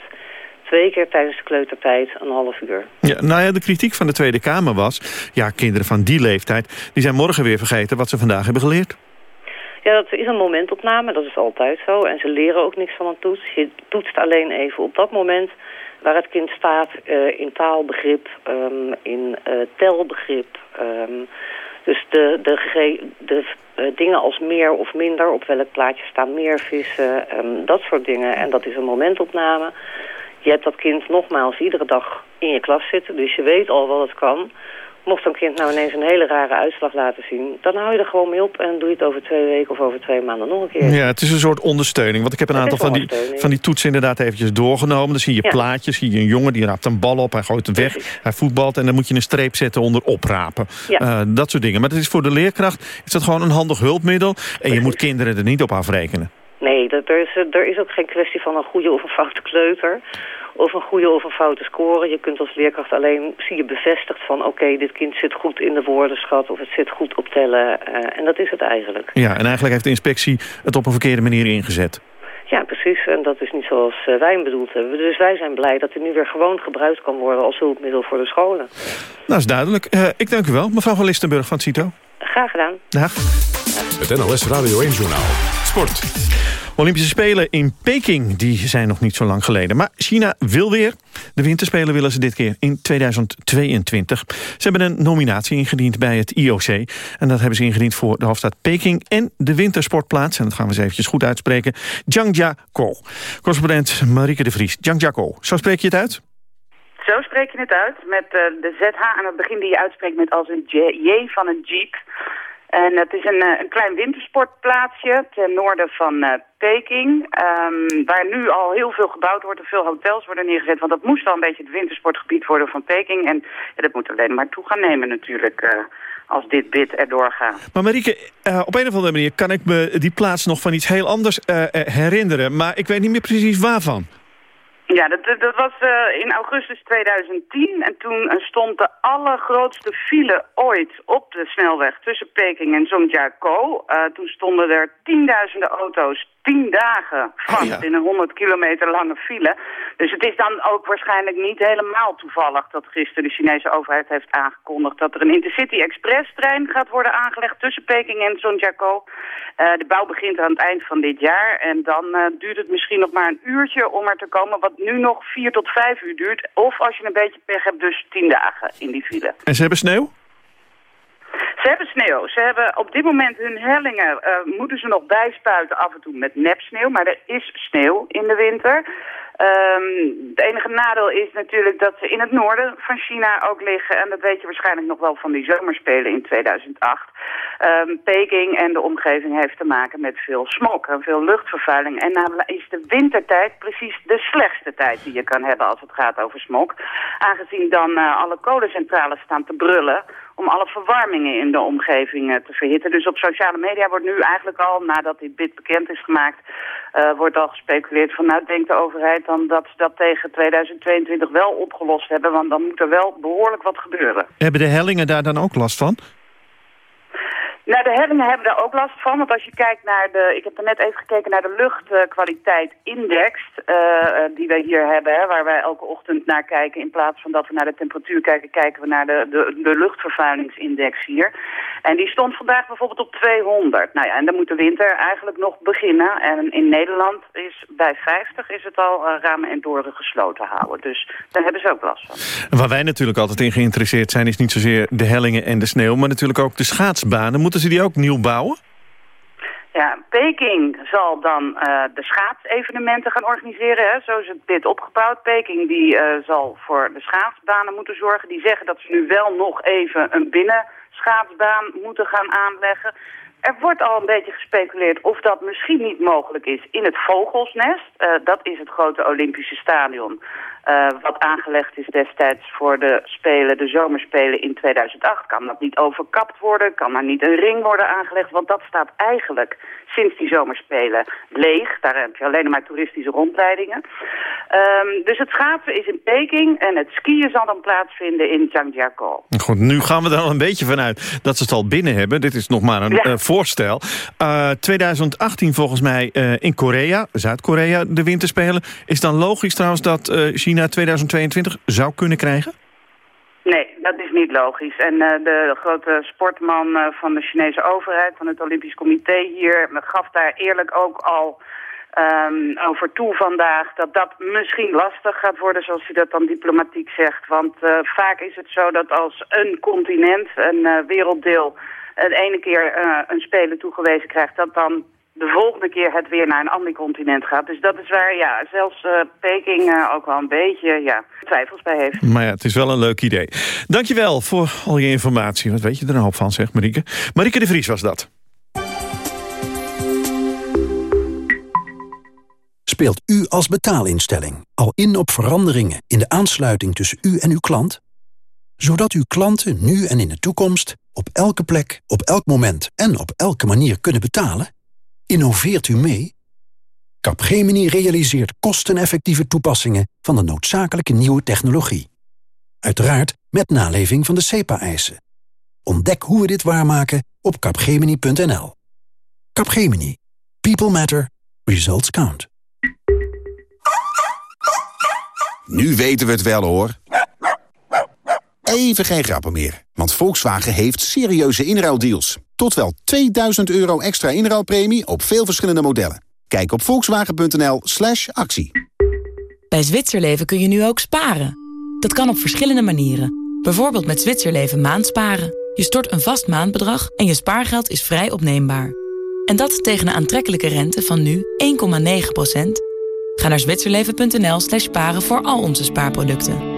twee keer tijdens de kleutertijd een half uur. Ja, nou ja, de kritiek van de Tweede Kamer was... ja, kinderen van die leeftijd die zijn morgen weer vergeten wat ze vandaag hebben geleerd. Ja, dat is een momentopname, dat is altijd zo. En ze leren ook niks van een toets. Je toetst alleen even op dat moment waar het kind staat uh, in taalbegrip, um, in uh, telbegrip. Um, dus de, de, de uh, dingen als meer of minder, op welk plaatje staan meer vissen, um, dat soort dingen. En dat is een momentopname. Je hebt dat kind nogmaals iedere dag in je klas zitten, dus je weet al wat het kan. Mocht een kind nou ineens een hele rare uitslag laten zien... dan hou je er gewoon mee op en doe je het over twee weken of over twee maanden nog een keer. Ja, het is een soort ondersteuning. Want ik heb een aantal van die, van die toetsen inderdaad eventjes doorgenomen. Dan zie je ja. plaatjes, zie je een jongen die raapt een bal op, hij gooit hem weg, Precies. hij voetbalt... en dan moet je een streep zetten onder oprapen. Ja. Uh, dat soort dingen. Maar het is voor de leerkracht is dat gewoon een handig hulpmiddel... en Precies. je moet kinderen er niet op afrekenen. Nee, er is, er is ook geen kwestie van een goede of een foute kleuter of een goede of een foute score. Je kunt als leerkracht alleen, zie je bevestigd van... oké, okay, dit kind zit goed in de woordenschat of het zit goed op tellen. Uh, en dat is het eigenlijk. Ja, en eigenlijk heeft de inspectie het op een verkeerde manier ingezet. Ja, precies. En dat is niet zoals uh, wij hem bedoeld hebben. Dus wij zijn blij dat hij nu weer gewoon gebruikt kan worden... als hulpmiddel voor de scholen. Nou, is duidelijk. Uh, ik dank u wel, mevrouw van Listenburg van CITO. Graag gedaan. Dag. Het NLS Radio 1-journaal. Sport. Olympische Spelen in Peking die zijn nog niet zo lang geleden. Maar China wil weer. De winterspelen willen ze dit keer in 2022. Ze hebben een nominatie ingediend bij het IOC. En dat hebben ze ingediend voor de hoofdstad Peking en de wintersportplaats. En dat gaan we eens eventjes goed uitspreken. Zhangjiakou. Correspondent Marieke de Vries. Zhangjiakou, zo spreek je het uit? Zo spreek je het uit, met uh, de ZH aan het begin die je uitspreekt met als een J van een jeep. En het is een, een klein wintersportplaatsje ten noorden van uh, Peking, um, waar nu al heel veel gebouwd wordt en veel hotels worden neergezet. Want dat moest al een beetje het wintersportgebied worden van Peking. En ja, dat moet alleen maar toe gaan nemen natuurlijk uh, als dit bid erdoor gaat. Maar Marieke, op een of andere manier kan ik me die plaats nog van iets heel anders herinneren. Maar ik weet niet meer precies waarvan. Ja, dat, dat was uh, in augustus 2010 en toen stond de allergrootste file ooit op de snelweg tussen Peking en Zhangjiakou. Uh, toen stonden er tienduizenden auto's tien dagen vast oh ja. in een 100 kilometer lange file. Dus het is dan ook waarschijnlijk niet helemaal toevallig dat gisteren de Chinese overheid heeft aangekondigd dat er een Intercity Express trein gaat worden aangelegd tussen Peking en Zhangjiakou. Uh, de bouw begint aan het eind van dit jaar en dan uh, duurt het misschien nog maar een uurtje om er te komen wat nu nog vier tot vijf uur duurt. Of als je een beetje pech hebt dus tien dagen in die file. En ze hebben sneeuw? Ze hebben sneeuw. Ze hebben op dit moment hun hellingen, uh, moeten ze nog bijspuiten af en toe met nepsneeuw. Maar er is sneeuw in de winter. Um, het enige nadeel is natuurlijk dat ze in het noorden van China ook liggen. En dat weet je waarschijnlijk nog wel van die zomerspelen in 2008. Um, Peking en de omgeving heeft te maken met veel smog en veel luchtvervuiling. En namelijk is de wintertijd precies de slechtste tijd die je kan hebben als het gaat over smog. Aangezien dan uh, alle kolencentrales staan te brullen om alle verwarmingen in de omgeving uh, te verhitten. Dus op sociale media wordt nu eigenlijk al, nadat dit bid bekend is gemaakt, uh, wordt al gespeculeerd van nou denkt de overheid dan dat ze dat tegen 2022 wel opgelost hebben, want dan moet er wel behoorlijk wat gebeuren. Hebben de hellingen daar dan ook last van? Nou, de hellingen hebben daar ook last van, want als je kijkt naar de... Ik heb er net even gekeken naar de luchtkwaliteit-index uh, die wij hier hebben, hè, waar wij elke ochtend naar kijken. In plaats van dat we naar de temperatuur kijken, kijken we naar de, de, de luchtvervuilingsindex hier. En die stond vandaag bijvoorbeeld op 200. Nou ja, en dan moet de winter eigenlijk nog beginnen. En in Nederland is bij 50 is het al uh, ramen en doren gesloten houden. Dus daar hebben ze ook last van. Waar wij natuurlijk altijd in geïnteresseerd zijn... is niet zozeer de hellingen en de sneeuw... maar natuurlijk ook de schaatsbanen. Moeten ze die ook nieuw bouwen? Ja, Peking zal dan uh, de schaatsevenementen gaan organiseren. Hè. Zo is het dit opgebouwd. Peking die, uh, zal voor de schaatsbanen moeten zorgen. Die zeggen dat ze nu wel nog even een binnenschaatsbaan moeten gaan aanleggen. Er wordt al een beetje gespeculeerd of dat misschien niet mogelijk is in het Vogelsnest. Uh, dat is het grote Olympische stadion uh, wat aangelegd is destijds voor de Spelen, de zomerspelen in 2008. Kan dat niet overkapt worden? Kan er niet een ring worden aangelegd? Want dat staat eigenlijk sinds die zomerspelen leeg. Daar heb je alleen maar toeristische rondleidingen. Um, dus het schaatsen is in Peking en het skiën zal dan plaatsvinden in Zhangjiakou. Goed, nu gaan we er al een beetje vanuit dat ze het al binnen hebben. Dit is nog maar een ja. uh, voorstel. Uh, 2018 volgens mij uh, in Korea, Zuid-Korea, de winterspelen. Is dan logisch trouwens dat China 2022 zou kunnen krijgen? Nee, dat is niet logisch. En uh, de grote sportman uh, van de Chinese overheid, van het Olympisch Comité hier, gaf daar eerlijk ook al um, over toe vandaag dat dat misschien lastig gaat worden, zoals hij dat dan diplomatiek zegt. Want uh, vaak is het zo dat als een continent, een werelddeel, het ene keer een speler toegewezen krijgt, dat dan de volgende keer het weer naar een ander continent gaat. Dus dat is waar ja, zelfs uh, Peking uh, ook wel een beetje ja, twijfels bij heeft. Maar ja, het is wel een leuk idee. Dankjewel voor al je informatie. Wat weet je er een hoop van, zeg Marieke. Marieke de Vries was dat. Speelt u als betaalinstelling al in op veranderingen in de aansluiting tussen u en uw klant? Zodat uw klanten nu en in de toekomst op elke plek, op elk moment en op elke manier kunnen betalen? Innoveert u mee? Capgemini realiseert kosteneffectieve toepassingen van de noodzakelijke nieuwe technologie. Uiteraard met naleving van de CEPA-eisen. Ontdek hoe we dit waarmaken op capgemini.nl. Capgemini. People matter. Results count. Nu weten we het wel hoor. Even geen grappen meer, want Volkswagen heeft serieuze inruildeals. Tot wel 2000 euro extra inruilpremie op veel verschillende modellen. Kijk op volkswagen.nl slash actie. Bij Zwitserleven kun je nu ook sparen. Dat kan op verschillende manieren. Bijvoorbeeld met Zwitserleven maandsparen. Je stort een vast maandbedrag en je spaargeld is vrij opneembaar. En dat tegen een aantrekkelijke rente van nu 1,9% Ga naar zwitserleven.nl slash sparen voor al onze spaarproducten.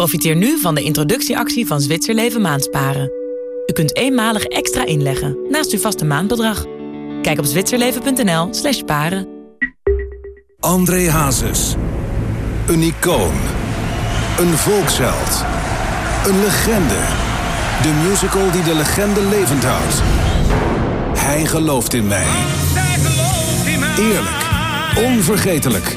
Profiteer nu van de introductieactie van Zwitserleven Maandsparen. U kunt eenmalig extra inleggen naast uw vaste maandbedrag. Kijk op zwitserleven.nl slash sparen. André Hazes. Een icoon. Een volksheld. Een legende. De musical die de legende levend houdt. Hij gelooft in mij. Eerlijk. Onvergetelijk.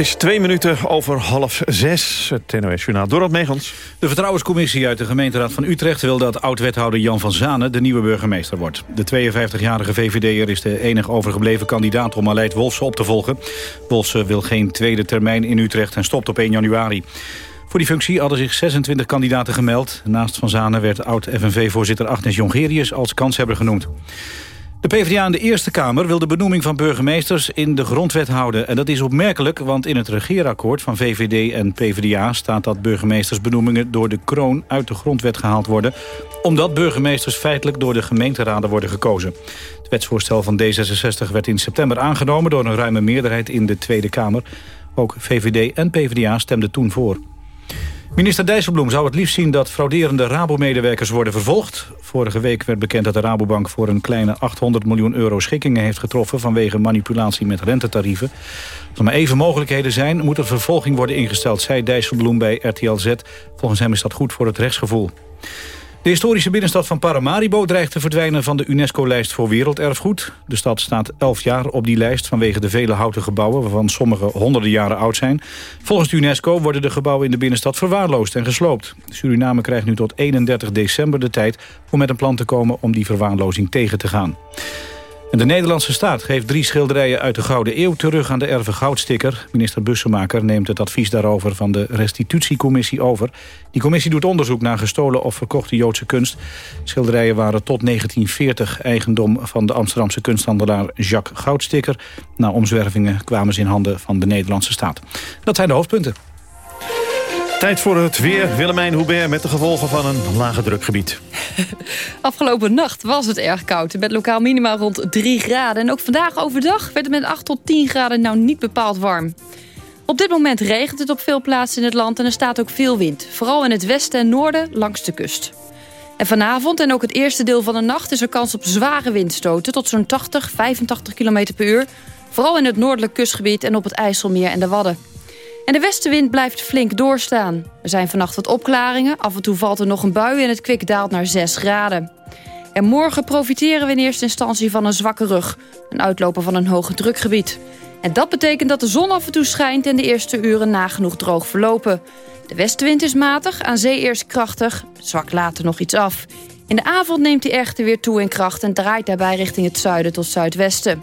Is twee minuten over half zes. Het NOS-journaal Dorot Megens. De Vertrouwenscommissie uit de gemeenteraad van Utrecht... wil dat oud-wethouder Jan van Zanen de nieuwe burgemeester wordt. De 52-jarige VVD'er is de enige overgebleven kandidaat... om Aleid Wolfsen op te volgen. Wolfsen wil geen tweede termijn in Utrecht en stopt op 1 januari. Voor die functie hadden zich 26 kandidaten gemeld. Naast Van Zanen werd oud-FNV-voorzitter Agnes Jongerius als kanshebber genoemd. De PvdA in de Eerste Kamer wil de benoeming van burgemeesters in de grondwet houden. En dat is opmerkelijk, want in het regeerakkoord van VVD en PvdA... staat dat burgemeestersbenoemingen door de kroon uit de grondwet gehaald worden... omdat burgemeesters feitelijk door de gemeenteraden worden gekozen. Het wetsvoorstel van D66 werd in september aangenomen... door een ruime meerderheid in de Tweede Kamer. Ook VVD en PvdA stemden toen voor. Minister Dijsselbloem zou het liefst zien dat frauderende Rabo-medewerkers worden vervolgd. Vorige week werd bekend dat de Rabobank voor een kleine 800 miljoen euro schikkingen heeft getroffen vanwege manipulatie met rentetarieven. Als er maar even mogelijkheden zijn, moet er vervolging worden ingesteld, zei Dijsselbloem bij RTL Z. Volgens hem is dat goed voor het rechtsgevoel. De historische binnenstad van Paramaribo dreigt te verdwijnen van de UNESCO-lijst voor werelderfgoed. De stad staat 11 jaar op die lijst vanwege de vele houten gebouwen... waarvan sommige honderden jaren oud zijn. Volgens de UNESCO worden de gebouwen in de binnenstad verwaarloosd en gesloopt. Suriname krijgt nu tot 31 december de tijd om met een plan te komen... om die verwaarlozing tegen te gaan. De Nederlandse staat geeft drie schilderijen uit de Gouden Eeuw terug aan de erven Goudsticker. Minister Bussemaker neemt het advies daarover van de restitutiecommissie over. Die commissie doet onderzoek naar gestolen of verkochte Joodse kunst. Schilderijen waren tot 1940 eigendom van de Amsterdamse kunsthandelaar Jacques Goudsticker. Na omzwervingen kwamen ze in handen van de Nederlandse staat. Dat zijn de hoofdpunten. Tijd voor het weer. Willemijn Hubert met de gevolgen van een lage drukgebied. Afgelopen nacht was het erg koud. Met lokaal minimaal rond 3 graden. En ook vandaag overdag werd het met 8 tot 10 graden nou niet bepaald warm. Op dit moment regent het op veel plaatsen in het land en er staat ook veel wind. Vooral in het westen en noorden langs de kust. En vanavond en ook het eerste deel van de nacht is er kans op zware windstoten... tot zo'n 80, 85 km per uur. Vooral in het noordelijk kustgebied en op het IJsselmeer en de Wadden. En de westenwind blijft flink doorstaan. Er zijn vannacht wat opklaringen. Af en toe valt er nog een bui en het kwik daalt naar 6 graden. En morgen profiteren we in eerste instantie van een zwakke rug. Een uitloper van een hoge drukgebied. En dat betekent dat de zon af en toe schijnt... en de eerste uren nagenoeg droog verlopen. De westenwind is matig, aan zee eerst krachtig. Zwak later nog iets af. In de avond neemt hij echter weer toe in kracht... en draait daarbij richting het zuiden tot zuidwesten.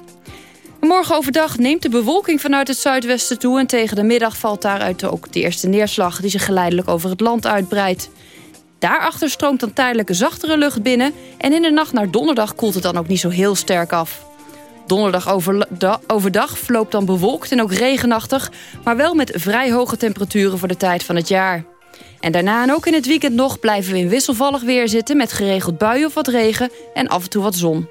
Morgen overdag neemt de bewolking vanuit het zuidwesten toe... en tegen de middag valt daaruit ook de eerste neerslag... die zich geleidelijk over het land uitbreidt. Daarachter stroomt dan tijdelijke zachtere lucht binnen... en in de nacht naar donderdag koelt het dan ook niet zo heel sterk af. Donderdag overdag verloopt dan bewolkt en ook regenachtig... maar wel met vrij hoge temperaturen voor de tijd van het jaar. En daarna en ook in het weekend nog blijven we in wisselvallig weer zitten... met geregeld buien of wat regen en af en toe wat zon.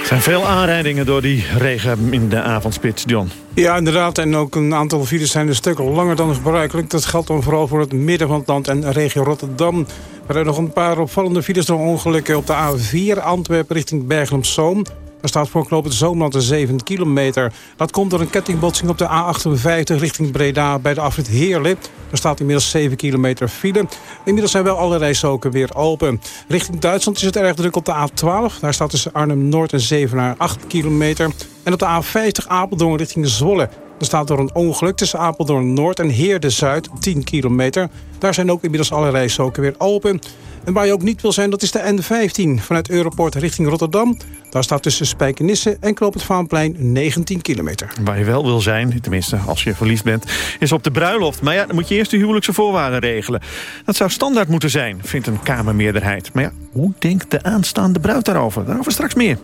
Er zijn veel aanrijdingen door die regen in de avondspits, John. Ja, inderdaad. En ook een aantal files zijn een stuk langer dan gebruikelijk. Dat geldt dan vooral voor het midden van het land en regio Rotterdam. Er zijn nog een paar opvallende files door ongelukken op de A4 Antwerpen richting Bergen-op-Zoom. Er staat voor knooppunt Zoomland 7 kilometer. Dat komt door een kettingbotsing op de A58 richting Breda bij de afrit Heerlen. Er staat inmiddels 7 kilometer file. Inmiddels zijn wel alle rijstroken weer open. Richting Duitsland is het erg druk op de A12. Daar staat tussen Arnhem-Noord en Zevenaar 8 kilometer. En op de A50 Apeldoorn richting Zwolle. Er staat door een ongeluk tussen Apeldoorn Noord en Heerde-Zuid 10 kilometer. Daar zijn ook inmiddels alle rijstroken weer open. En waar je ook niet wil zijn, dat is de N15 vanuit Europort richting Rotterdam. Daar staat tussen Spijkenisse en Knoop het Vaanplein 19 kilometer. Waar je wel wil zijn, tenminste als je verliefd bent, is op de bruiloft. Maar ja, dan moet je eerst de huwelijkse voorwaarden regelen. Dat zou standaard moeten zijn, vindt een Kamermeerderheid. Maar ja, hoe denkt de aanstaande bruid daarover? Daarover straks meer.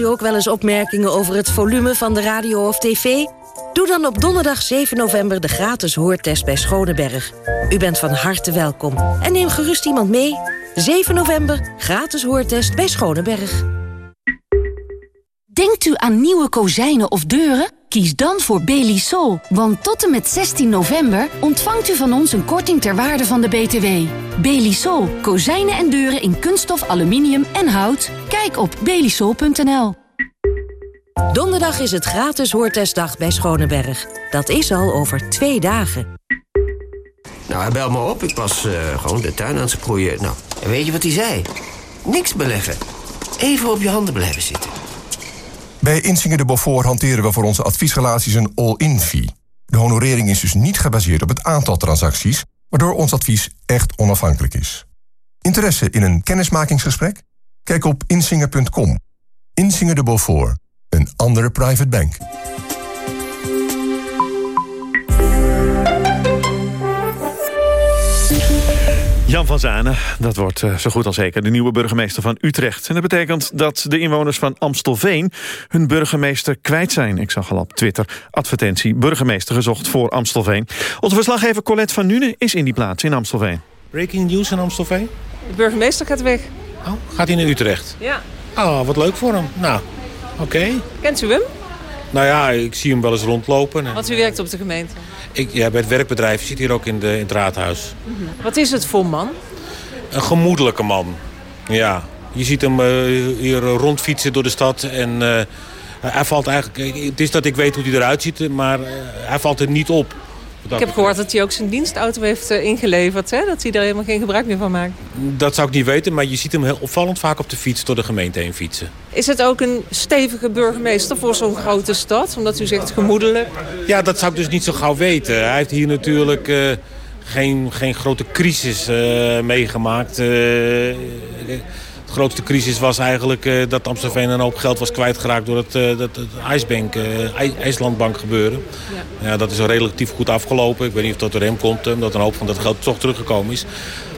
U ook wel eens opmerkingen over het volume van de radio of tv? Doe dan op donderdag 7 november de gratis hoortest bij Schoneberg. U bent van harte welkom. En neem gerust iemand mee. 7 november, gratis hoortest bij Schoneberg. Denkt u aan nieuwe kozijnen of deuren? Kies dan voor Belisol, want tot en met 16 november ontvangt u van ons een korting ter waarde van de BTW. Belisol, kozijnen en deuren in kunststof, aluminium en hout. Kijk op belisol.nl. Donderdag is het gratis hoortestdag bij Schoneberg. Dat is al over twee dagen. Nou, hij bel me op. Ik was uh, gewoon de tuin aan het sproeien. Nou, en weet je wat hij zei? Niks beleggen. Even op je handen blijven zitten. Bij Insinger de Beaufort hanteren we voor onze adviesrelaties een all-in fee. De honorering is dus niet gebaseerd op het aantal transacties... waardoor ons advies echt onafhankelijk is. Interesse in een kennismakingsgesprek? Kijk op insinger.com. Insinger de Beaufort, een andere private bank. Jan van Zanen, dat wordt uh, zo goed als zeker de nieuwe burgemeester van Utrecht. En dat betekent dat de inwoners van Amstelveen hun burgemeester kwijt zijn. Ik zag al op Twitter advertentie burgemeester gezocht voor Amstelveen. Onze verslaggever Colette van Nuenen is in die plaats in Amstelveen. Breaking news in Amstelveen? De burgemeester gaat weg. Oh, gaat hij naar Utrecht? Ja. Oh, wat leuk voor hem. Nou, oké. Kent u hem? Nou ja, ik zie hem wel eens rondlopen. En... Want u werkt op de gemeente? Ik, ja, bij het werkbedrijf. Je zit hier ook in, de, in het raadhuis. Mm Wat is het voor man? Een gemoedelijke man. Ja. Je ziet hem uh, hier rondfietsen door de stad. En uh, hij valt eigenlijk... Het is dat ik weet hoe hij eruit ziet, maar uh, hij valt er niet op. Ik heb gehoord dat hij ook zijn dienstauto heeft uh, ingeleverd. Hè? Dat hij er helemaal geen gebruik meer van maakt. Dat zou ik niet weten, maar je ziet hem heel opvallend vaak op de fiets door de gemeente heen fietsen. Is het ook een stevige burgemeester voor zo'n grote stad? Omdat u zegt gemoedelijk. Ja, dat zou ik dus niet zo gauw weten. Hij heeft hier natuurlijk... Uh, geen, geen grote crisis uh, meegemaakt. Uh, de grootste crisis was eigenlijk uh, dat Amstelveen een hoop geld was kwijtgeraakt door het, uh, dat, het IJsbank, uh, IJslandbank gebeuren. Ja. ja. dat is relatief goed afgelopen. Ik weet niet of dat door hem komt, omdat een hoop van dat geld toch teruggekomen is.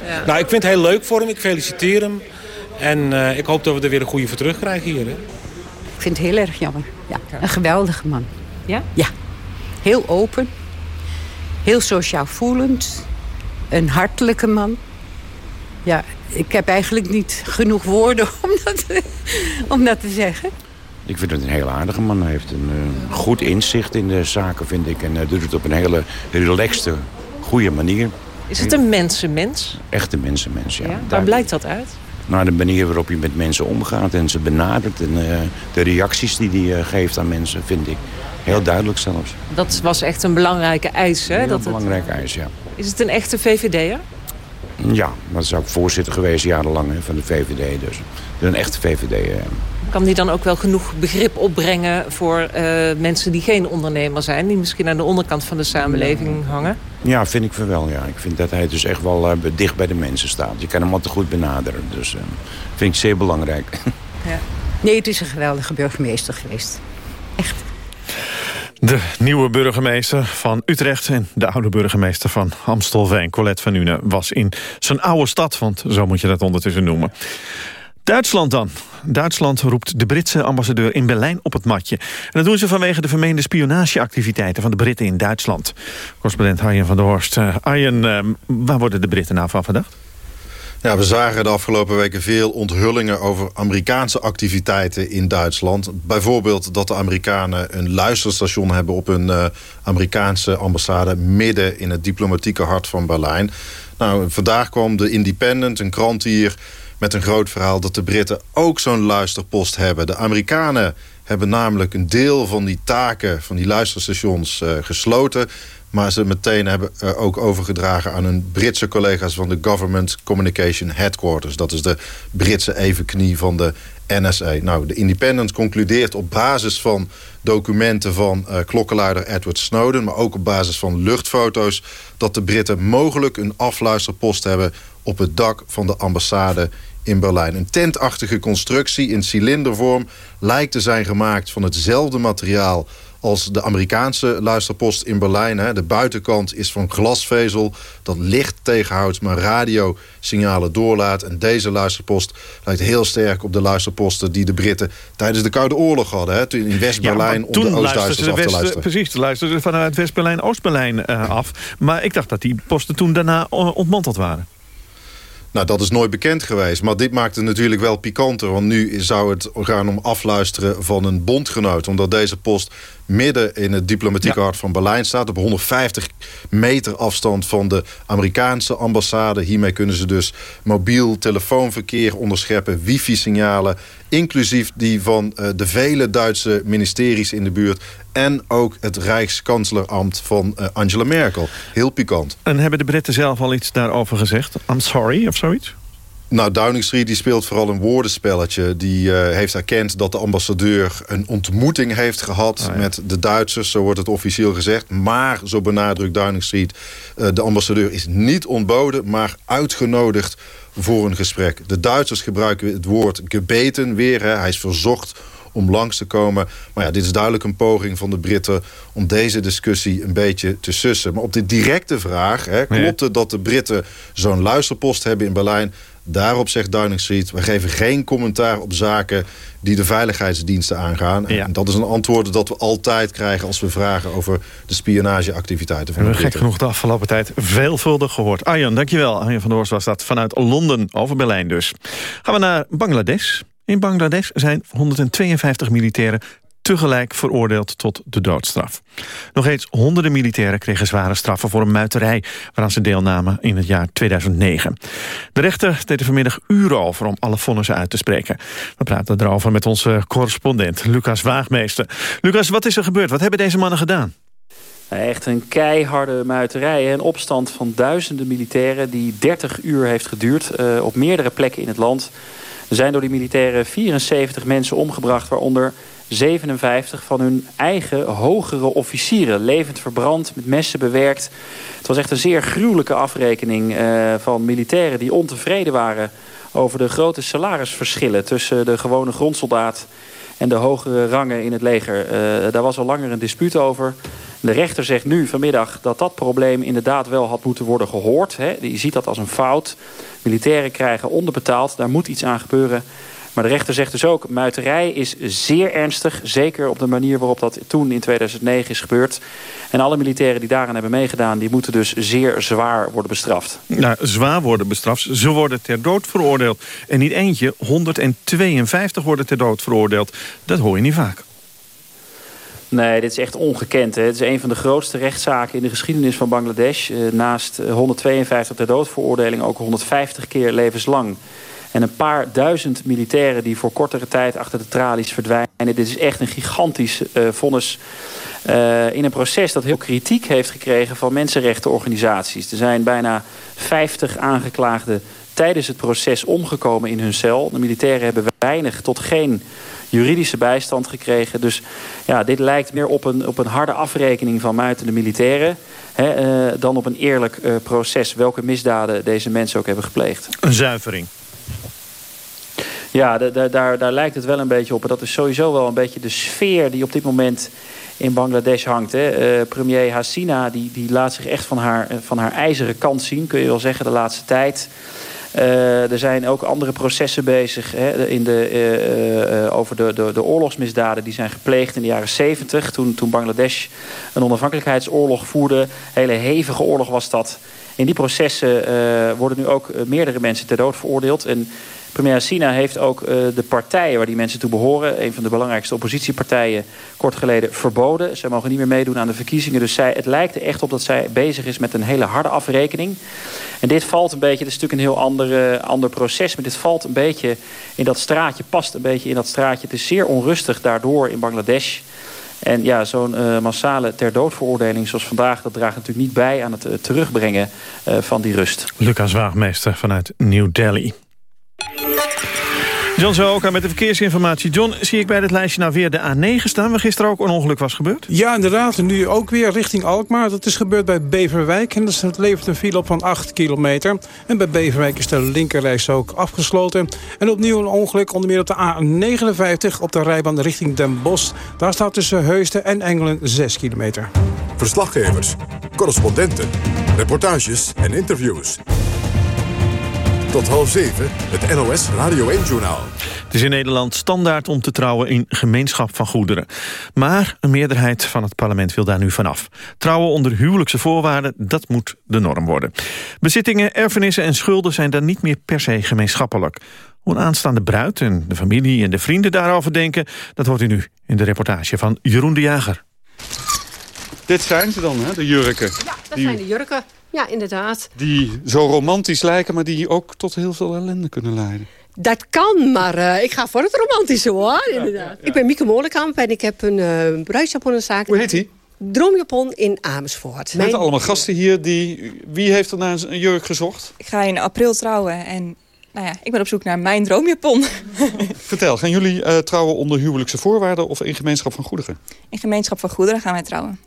Ja. Nou, ik vind het heel leuk voor hem. Ik feliciteer hem. En ik hoop dat we er weer een goede voor terugkrijgen hier. Hè? Ik vind het heel erg jammer. Ja, een geweldige man. Ja? Ja. Heel open. Heel sociaal voelend. Een hartelijke man. Ja, ik heb eigenlijk niet genoeg woorden om dat, om dat te zeggen. Ik vind het een hele aardige man. Hij heeft een uh, goed inzicht in de zaken, vind ik. En hij doet het op een hele relaxte, goede manier. Is het een mensenmens? Echt een mensenmens, ja. ja waar blijkt dat uit? Nou, de manier waarop je met mensen omgaat en ze benadert... en uh, de reacties die hij uh, geeft aan mensen, vind ik heel duidelijk zelfs. Dat was echt een belangrijke eis, hè? Een dat belangrijke het... eis, ja. Is het een echte VVD'er? Ja, dat is ook voorzitter geweest jarenlang hè, van de VVD. Dus een echte VVD. Kan die dan ook wel genoeg begrip opbrengen voor uh, mensen die geen ondernemer zijn... die misschien aan de onderkant van de samenleving hangen? Ja, vind ik wel. Ja. Ik vind dat hij dus echt wel uh, dicht bij de mensen staat. Je kan hem altijd goed benaderen. Dus uh, vind ik zeer belangrijk. Ja. Nee, het is een geweldige burgemeester geweest. Echt. De nieuwe burgemeester van Utrecht en de oude burgemeester van Amstelveen, Colette van Une, was in zijn oude stad, want zo moet je dat ondertussen noemen. Duitsland dan. Duitsland roept de Britse ambassadeur in Berlijn op het matje. En dat doen ze vanwege de vermeende spionageactiviteiten van de Britten in Duitsland. Correspondent Arjen van der Horst. Uh, Arjen, uh, waar worden de Britten nou van verdacht? Ja, we zagen de afgelopen weken veel onthullingen over Amerikaanse activiteiten in Duitsland. Bijvoorbeeld dat de Amerikanen een luisterstation hebben op hun uh, Amerikaanse ambassade midden in het diplomatieke hart van Berlijn. Nou, vandaag kwam de Independent, een krant hier, met een groot verhaal dat de Britten ook zo'n luisterpost hebben. De Amerikanen hebben namelijk een deel van die taken van die luisterstations uh, gesloten. Maar ze meteen hebben uh, ook overgedragen aan hun Britse collega's van de Government Communication Headquarters. Dat is de Britse evenknie van de NSA. Nou, de Independent concludeert op basis van documenten van uh, klokkenluider Edward Snowden... maar ook op basis van luchtfoto's... dat de Britten mogelijk een afluisterpost hebben op het dak van de ambassade in Berlijn. Een tentachtige constructie in cilindervorm lijkt te zijn gemaakt van hetzelfde materiaal als de Amerikaanse luisterpost in Berlijn. Hè. De buitenkant is van glasvezel dat licht tegenhoudt... maar radiosignalen doorlaat. En deze luisterpost lijkt heel sterk op de luisterposten... die de Britten tijdens de Koude Oorlog hadden. Hè. In West-Berlijn ja, om de Oost-Duitsers af te luisteren. Precies, ze luisterden vanuit West-Berlijn, Oost-Berlijn uh, af. Maar ik dacht dat die posten toen daarna ontmanteld waren. Nou, dat is nooit bekend geweest. Maar dit maakt het natuurlijk wel pikanter. Want nu zou het gaan om afluisteren van een bondgenoot. Omdat deze post midden in het diplomatieke hart van Berlijn staat. Op 150 meter afstand van de Amerikaanse ambassade. Hiermee kunnen ze dus mobiel telefoonverkeer onderscheppen. Wifi-signalen, inclusief die van uh, de vele Duitse ministeries in de buurt. En ook het Rijkskanselambt van uh, Angela Merkel. Heel pikant. En hebben de Britten zelf al iets daarover gezegd? I'm sorry of zoiets? Nou, Downing Street die speelt vooral een woordenspelletje. Die uh, heeft erkend dat de ambassadeur een ontmoeting heeft gehad... Oh, ja. met de Duitsers, zo wordt het officieel gezegd. Maar, zo benadrukt Downing Street... Uh, de ambassadeur is niet ontboden, maar uitgenodigd voor een gesprek. De Duitsers gebruiken het woord gebeten weer. Hè. Hij is verzocht om langs te komen. Maar ja, dit is duidelijk een poging van de Britten... om deze discussie een beetje te sussen. Maar op de directe vraag, hè, klopt het dat de Britten zo'n luisterpost hebben in Berlijn... Daarop zegt Downing Street, we geven geen commentaar op zaken die de veiligheidsdiensten aangaan. Ja. En dat is een antwoord dat we altijd krijgen als we vragen over de spionageactiviteiten van we Britten. gek genoeg de afgelopen tijd veelvuldig gehoord. Arjan, dankjewel. Arjan van der Horst was dat vanuit Londen over Berlijn dus. Gaan we naar Bangladesh. In Bangladesh zijn 152 militairen tegelijk veroordeeld tot de doodstraf. Nog eens honderden militairen kregen zware straffen voor een muiterij... waaraan ze deelnamen in het jaar 2009. De rechter deed er vanmiddag uren over om alle vonnissen uit te spreken. We praten erover met onze correspondent Lucas Waagmeester. Lucas, wat is er gebeurd? Wat hebben deze mannen gedaan? Echt een keiharde muiterij. Een opstand van duizenden militairen die 30 uur heeft geduurd op meerdere plekken in het land. Er zijn door die militairen 74 mensen omgebracht, waaronder 57 van hun eigen hogere officieren. Levend verbrand, met messen bewerkt. Het was echt een zeer gruwelijke afrekening uh, van militairen die ontevreden waren over de grote salarisverschillen tussen de gewone grondsoldaat en de hogere rangen in het leger. Uh, daar was al langer een dispuut over. De rechter zegt nu vanmiddag dat dat probleem inderdaad wel had moeten worden gehoord. Hè. Je ziet dat als een fout. Militairen krijgen onderbetaald, daar moet iets aan gebeuren. Maar de rechter zegt dus ook, muiterij is zeer ernstig. Zeker op de manier waarop dat toen in 2009 is gebeurd. En alle militairen die daaraan hebben meegedaan... die moeten dus zeer zwaar worden bestraft. Nou, zwaar worden bestraft. Ze worden ter dood veroordeeld. En niet eentje, 152 worden ter dood veroordeeld. Dat hoor je niet vaak. Nee, dit is echt ongekend. Hè. Het is een van de grootste rechtszaken in de geschiedenis van Bangladesh. Eh, naast 152 ter doodveroordeling ook 150 keer levenslang. En een paar duizend militairen die voor kortere tijd achter de tralies verdwijnen. Dit is echt een gigantisch uh, vonnis uh, in een proces dat heel kritiek heeft gekregen van mensenrechtenorganisaties. Er zijn bijna 50 aangeklaagden tijdens het proces omgekomen in hun cel. De militairen hebben weinig tot geen juridische bijstand gekregen. Dus ja, dit lijkt meer op een, op een harde afrekening van muitende militairen... Hè, uh, dan op een eerlijk proces welke misdaden deze mensen ook hebben gepleegd. Een zuivering. Ja, daar, daar lijkt het wel een beetje op. Dat is sowieso wel een beetje de sfeer die op dit moment in Bangladesh hangt. Uh, premier Hasina die, die laat zich echt van haar, van haar ijzeren kant zien, kun je wel zeggen, de laatste tijd. Uh, er zijn ook andere processen bezig hè, in de, over de, de, de, oorlogsmisdaden die zijn gepleegd in de jaren 70. Toen, toen Bangladesh een onafhankelijkheidsoorlog voerde. Hele hevige oorlog was dat. In die processen worden nu ook meerdere mensen ter dood veroordeeld. En Premier Sina heeft ook uh, de partijen waar die mensen toe behoren... een van de belangrijkste oppositiepartijen kort geleden verboden. Zij mogen niet meer meedoen aan de verkiezingen. Dus zij, het lijkt er echt op dat zij bezig is met een hele harde afrekening. En dit valt een beetje, het is natuurlijk een heel ander, ander proces... maar dit valt een beetje in dat straatje, past een beetje in dat straatje. Het is zeer onrustig daardoor in Bangladesh... En ja, zo'n uh, massale ter doodveroordeling zoals vandaag... dat draagt natuurlijk niet bij aan het uh, terugbrengen van die rust. Lucas Waagmeester vanuit New Delhi. John Zoka met de verkeersinformatie. John, zie ik bij dit lijstje nou weer de A9 staan... waar gisteren ook een ongeluk was gebeurd? Ja, inderdaad. Nu ook weer richting Alkmaar. Dat is gebeurd bij Beverwijk. En dat levert een file op van 8 kilometer. En bij Beverwijk is de linkerreis ook afgesloten. En opnieuw een ongeluk, onder meer op de A59... op de rijbaan richting Den Bosch. Daar staat tussen Heusden en Engelen 6 kilometer. Verslaggevers, correspondenten, reportages en interviews. Tot half zeven, het NOS Radio 1-journaal. Het is in Nederland standaard om te trouwen in gemeenschap van goederen. Maar een meerderheid van het parlement wil daar nu vanaf. Trouwen onder huwelijkse voorwaarden, dat moet de norm worden. Bezittingen, erfenissen en schulden zijn dan niet meer per se gemeenschappelijk. Hoe een aanstaande bruid en de familie en de vrienden daarover denken... dat hoort u nu in de reportage van Jeroen de Jager. Dit zijn ze dan, hè, de jurken? Ja, dat zijn de jurken. Ja, inderdaad. Die zo romantisch lijken, maar die ook tot heel veel ellende kunnen leiden. Dat kan, maar uh, ik ga voor het romantische hoor, inderdaad. Ja, ja. Ik ben Mieke Molenkamp en ik heb een uh, bruidsjaponenzaak. Hoe heet die? Droomjapon in Amersfoort. Met Mijn... allemaal gasten hier. Die... Wie heeft er naar een jurk gezocht? Ik ga in april trouwen en nou ja, ik ben op zoek naar mijn droomjapon. Vertel, gaan jullie uh, trouwen onder huwelijkse voorwaarden of in gemeenschap van goederen? In gemeenschap van goederen gaan wij trouwen.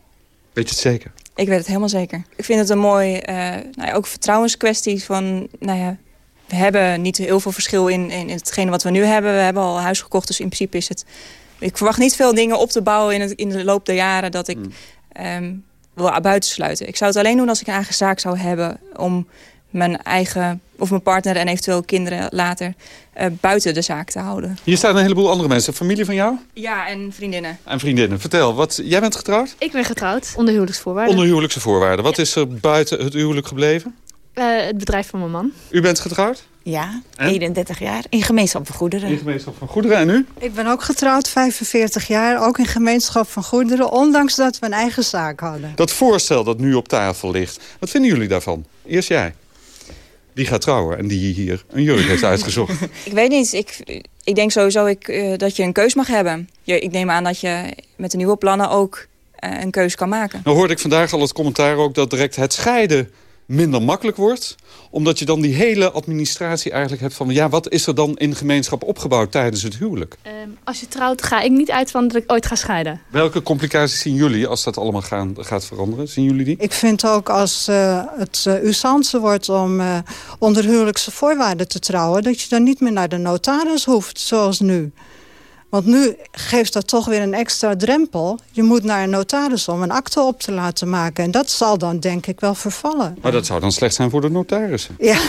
Weet je het zeker? Ik weet het helemaal zeker. Ik vind het een mooi, uh, nou ja, ook vertrouwenskwestie van, nou ja, we hebben niet heel veel verschil in, in, hetgene wat we nu hebben. We hebben al huis gekocht, dus in principe is het... Ik verwacht niet veel dingen op te bouwen in, het, in de loop der jaren dat ik mm. um, wil buitensluiten. Ik zou het alleen doen als ik een eigen zaak zou hebben om mijn eigen of mijn partner en eventueel kinderen later uh, buiten de zaak te houden. Hier staan een heleboel andere mensen. Familie van jou? Ja, en vriendinnen. En vriendinnen. Vertel, wat, jij bent getrouwd? Ik ben getrouwd, onder huwelijksvoorwaarden. Onder huwelijkse voorwaarden. Wat ja. is er buiten het huwelijk gebleven? Uh, het bedrijf van mijn man. U bent getrouwd? Ja, en? 31 jaar. In gemeenschap van goederen. In gemeenschap van goederen. En u? Ik ben ook getrouwd, 45 jaar. Ook in gemeenschap van goederen. Ondanks dat we een eigen zaak hadden. Dat voorstel dat nu op tafel ligt. Wat vinden jullie daarvan? Eerst jij die gaat trouwen en die hier een jurk heeft uitgezocht? ik weet niet. Ik, ik denk sowieso ik, uh, dat je een keus mag hebben. Je, ik neem aan dat je met de nieuwe plannen ook eh, een keuze kan maken. Nou hoorde ik vandaag al het commentaar ook dat direct het scheiden minder makkelijk wordt. Omdat je dan die hele administratie eigenlijk hebt van... ja, wat is er dan in gemeenschap opgebouwd tijdens het huwelijk? Ehm, als je trouwt ga ik niet uit van dat ik ooit ga scheiden. Welke complicaties zien jullie als dat allemaal gaan, gaat veranderen? Zien jullie die? Ik vind ook als uh, het uh, usance wordt om uh, onder huwelijkse voorwaarden te trouwen... dat je dan niet meer naar de notaris hoeft, zoals nu. Want nu geeft dat toch weer een extra drempel. Je moet naar een notaris om een akte op te laten maken. En dat zal dan denk ik wel vervallen. Maar dat zou dan slecht zijn voor de notarissen. Ja,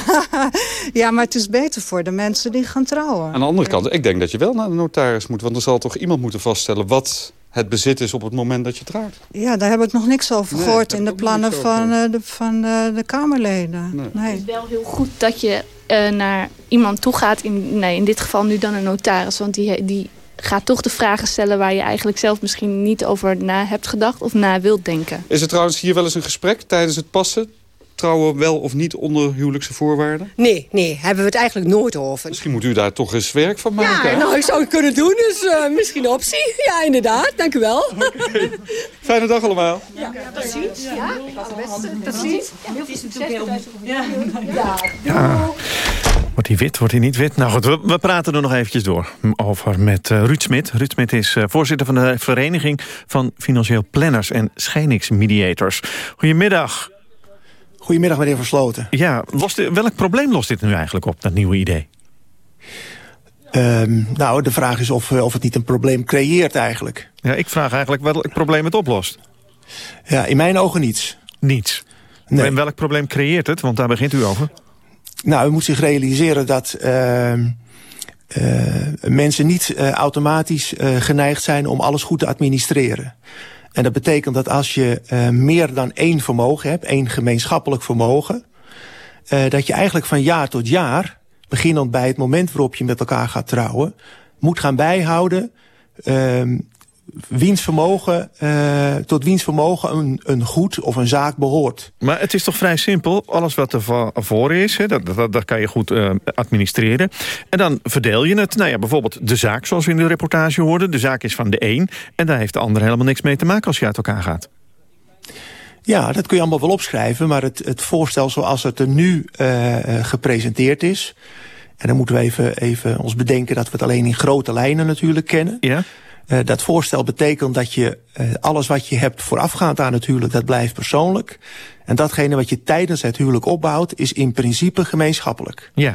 ja maar het is beter voor de mensen die gaan trouwen. Aan de andere kant, ik denk dat je wel naar de notaris moet. Want er zal toch iemand moeten vaststellen wat het bezit is op het moment dat je trouwt. Ja, daar heb ik nog niks over nee, gehoord in de plannen van, uh, de, van uh, de Kamerleden. Nee. nee. Het is wel heel goed dat je uh, naar iemand toe gaat. In, nee, in dit geval nu dan een notaris. Want die, die gaat toch de vragen stellen waar je eigenlijk zelf misschien niet over na hebt gedacht of na wilt denken. Is er trouwens hier wel eens een gesprek tijdens het passen? Trouwen wel of niet onder huwelijkse voorwaarden? Nee, nee, hebben we het eigenlijk nooit over. Misschien moet u daar toch eens werk van maken. Ja, nou, ik zou het kunnen doen, dus uh, misschien een optie. Ja, inderdaad, dank u wel. Okay. Fijne dag allemaal. Ja, precies. Ja, precies. Heel veel succes. Ja. Ja. Wordt hij wit, wordt hij niet wit? Nou goed, we, we praten er nog eventjes door over met uh, Ruud Smit. Ruud Smit is uh, voorzitter van de Vereniging van Financieel Planners en Scheningsmediators. Goedemiddag. Goedemiddag, meneer Versloten. Ja, lost welk probleem lost dit nu eigenlijk op, dat nieuwe idee? Um, nou, de vraag is of, of het niet een probleem creëert eigenlijk. Ja, ik vraag eigenlijk welk probleem het oplost. Ja, in mijn ogen niets. Niets? Nee. En welk probleem creëert het? Want daar begint u over. Nou, u moet zich realiseren dat uh, mensen niet uh, automatisch geneigd zijn om alles goed te administreren. En dat betekent dat als je meer dan één vermogen hebt, één gemeenschappelijk vermogen, dat je eigenlijk van jaar tot jaar, beginnend bij het moment waarop je met elkaar gaat trouwen, moet gaan bijhouden ehm, wiens vermogen, uh, tot wiens vermogen een, een goed of een zaak behoort. Maar het is toch vrij simpel. Alles wat er voor is, dat, dat, dat kan je goed uh, administreren. En dan verdeel je het. Nou ja, bijvoorbeeld de zaak, zoals we in de reportage hoorden. De zaak is van de een. En daar heeft de ander helemaal niks mee te maken als je uit elkaar gaat. Ja, dat kun je allemaal wel opschrijven. Maar het, het voorstel zoals het er nu uh, gepresenteerd is... en dan moeten we even, even ons bedenken dat we het alleen in grote lijnen natuurlijk kennen... Ja. Uh, dat voorstel betekent dat je uh, alles wat je hebt voorafgaand aan het huwelijk, dat blijft persoonlijk. En datgene wat je tijdens het huwelijk opbouwt, is in principe gemeenschappelijk. Ja.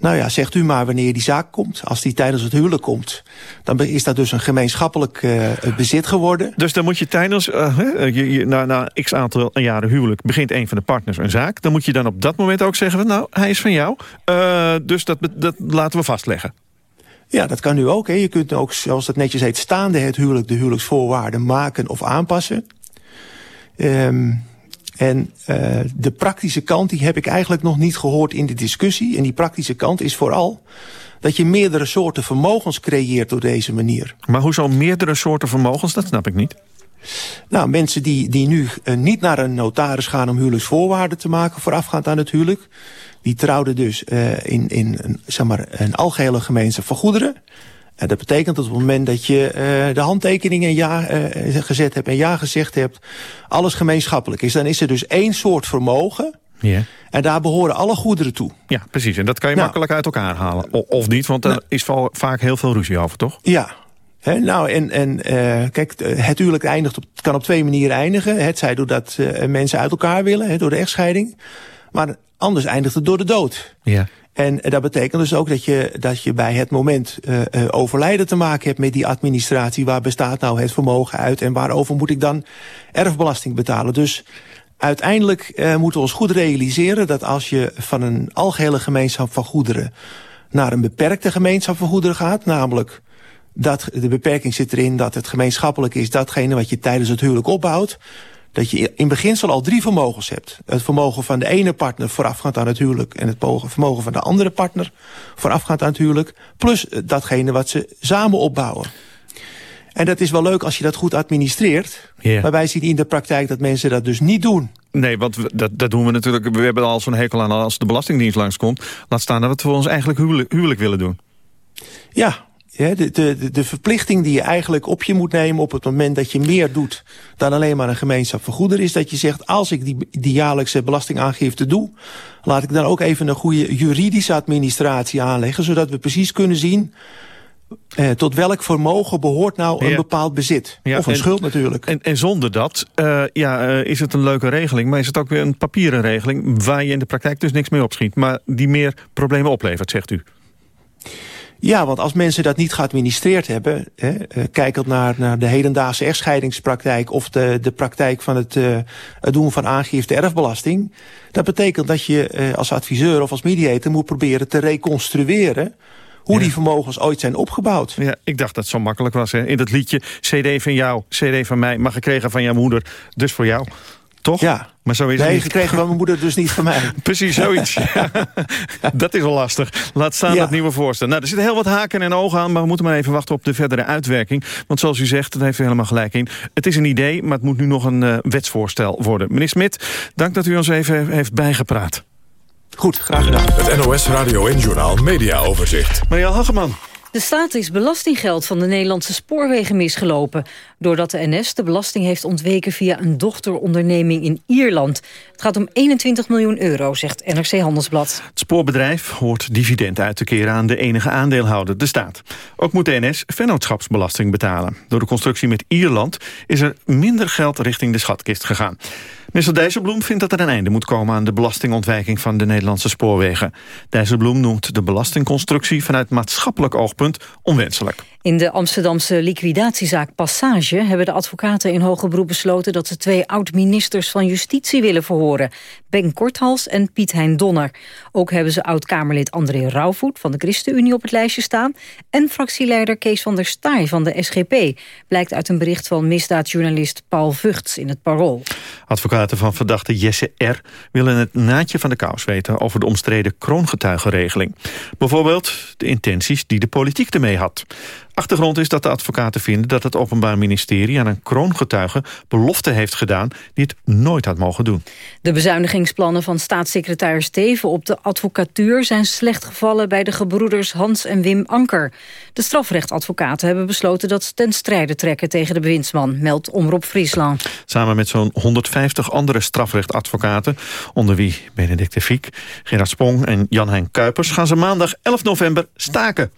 Nou ja, zegt u maar wanneer die zaak komt. Als die tijdens het huwelijk komt, dan is dat dus een gemeenschappelijk uh, bezit geworden. Dus dan moet je tijdens, uh, je, je, na, na x aantal jaren huwelijk, begint een van de partners een zaak. Dan moet je dan op dat moment ook zeggen, nou, hij is van jou. Uh, dus dat, dat laten we vastleggen. Ja, dat kan nu ook. Hè. Je kunt ook, zoals het netjes heet, staande het huwelijk... de huwelijksvoorwaarden maken of aanpassen. Um, en uh, de praktische kant die heb ik eigenlijk nog niet gehoord in de discussie. En die praktische kant is vooral dat je meerdere soorten vermogens creëert door deze manier. Maar hoezo meerdere soorten vermogens? Dat snap ik niet. Nou, mensen die, die nu uh, niet naar een notaris gaan om huwelijksvoorwaarden te maken... voorafgaand aan het huwelijk... die trouwden dus uh, in, in een, zeg maar, een algehele gemeenschap van goederen. En dat betekent dat op het moment dat je uh, de handtekeningen ja uh, gezet hebt... en ja gezegd hebt, alles gemeenschappelijk is... dan is er dus één soort vermogen... Ja. En daar behoren alle goederen toe. Ja, precies. En dat kan je nou, makkelijk uit elkaar halen. O of niet, want daar nou, is vaak heel veel ruzie over, toch? Ja, He, nou, en, en uh, kijk, het huwelijk eindigt op, kan op twee manieren eindigen. Het zij doordat uh, mensen uit elkaar willen, he, door de echtscheiding. Maar anders eindigt het door de dood. Ja. En dat betekent dus ook dat je, dat je bij het moment uh, uh, overlijden te maken hebt met die administratie. Waar bestaat nou het vermogen uit en waarover moet ik dan erfbelasting betalen? Dus uiteindelijk uh, moeten we ons goed realiseren dat als je van een algehele gemeenschap van goederen naar een beperkte gemeenschap van goederen gaat, namelijk dat de beperking zit erin dat het gemeenschappelijk is datgene wat je tijdens het huwelijk opbouwt. Dat je in beginsel al drie vermogens hebt. Het vermogen van de ene partner voorafgaand aan het huwelijk... en het vermogen van de andere partner voorafgaand aan het huwelijk... plus datgene wat ze samen opbouwen. En dat is wel leuk als je dat goed administreert. Yeah. Maar wij zien in de praktijk dat mensen dat dus niet doen. Nee, want we, dat, dat doen we natuurlijk. We hebben al zo'n hekel aan als de Belastingdienst langskomt. Laat staan dat we het voor ons eigenlijk huwelijk, huwelijk willen doen. Ja, de, de, de verplichting die je eigenlijk op je moet nemen... op het moment dat je meer doet dan alleen maar een gemeenschap van goederen... is dat je zegt, als ik die, die jaarlijkse belastingaangifte doe... laat ik dan ook even een goede juridische administratie aanleggen... zodat we precies kunnen zien eh, tot welk vermogen behoort nou een bepaald bezit? of een schuld natuurlijk. En, en zonder dat uh, ja, uh, is het een leuke regeling... maar is het ook weer een papieren regeling... waar je in de praktijk dus niks mee opschiet... maar die meer problemen oplevert, zegt u. Ja, want als mensen dat niet geadministreerd hebben... Hè, uh, kijkend naar, naar de hedendaagse echtscheidingspraktijk... of de, de praktijk van het, uh, het doen van aangifte erfbelasting... dat betekent dat je uh, als adviseur of als mediator moet proberen te reconstrueren hoe die vermogens ooit zijn opgebouwd. Ja, ik dacht dat het zo makkelijk was. Hè? In dat liedje, cd van jou, cd van mij... maar gekregen van jouw moeder, dus voor jou. Toch? Ja. Maar zo is nee, niet. gekregen van mijn moeder, dus niet van mij. Precies, zoiets. dat is wel lastig. Laat staan ja. dat nieuwe voorstel. Nou, er zitten heel wat haken en ogen aan... maar we moeten maar even wachten op de verdere uitwerking. Want zoals u zegt, dat heeft u helemaal gelijk in. Het is een idee, maar het moet nu nog een uh, wetsvoorstel worden. Meneer Smit, dank dat u ons even heeft bijgepraat. Goed, graag gedaan. Het NOS Radio en Journaal Media Overzicht. Marjan Hageman. De staat is belastinggeld van de Nederlandse spoorwegen misgelopen... doordat de NS de belasting heeft ontweken via een dochteronderneming in Ierland. Het gaat om 21 miljoen euro, zegt NRC Handelsblad. Het spoorbedrijf hoort dividend uit te keren aan de enige aandeelhouder, de staat. Ook moet de NS vennootschapsbelasting betalen. Door de constructie met Ierland is er minder geld richting de schatkist gegaan. Minister Dijsselbloem vindt dat er een einde moet komen aan de belastingontwijking van de Nederlandse spoorwegen. Dijsselbloem noemt de belastingconstructie vanuit maatschappelijk oogpunt onwenselijk. In de Amsterdamse liquidatiezaak Passage hebben de advocaten in hoger beroep besloten dat ze twee oud-ministers van Justitie willen verhoren. Ben Korthals en Piet Hein Donner. Ook hebben ze oud-Kamerlid André Rauwvoet van de ChristenUnie op het lijstje staan en fractieleider Kees van der Staaij van de SGP. Blijkt uit een bericht van misdaadjournalist Paul Vugts in het Parool. Advocaten van verdachte Jesse R. willen het naadje van de kous weten over de omstreden kroongetuigenregeling. Bijvoorbeeld de intenties die de politiek ermee had. Achtergrond is dat de advocaten vinden dat het Openbaar Ministerie aan een kroongetuige belofte heeft gedaan die het nooit had mogen doen. De bezuinigingsplannen van staatssecretaris Steven op de advocatuur zijn slecht gevallen bij de gebroeders Hans en Wim Anker. De strafrechtadvocaten hebben besloten dat ze ten strijde trekken tegen de bewindsman, meldt Omroep Friesland. Samen met zo'n 150 andere strafrechtadvocaten, onder wie Benedict de Fiek, Gerard Spong en Jan-Hein Kuipers, gaan ze maandag 11 november staken.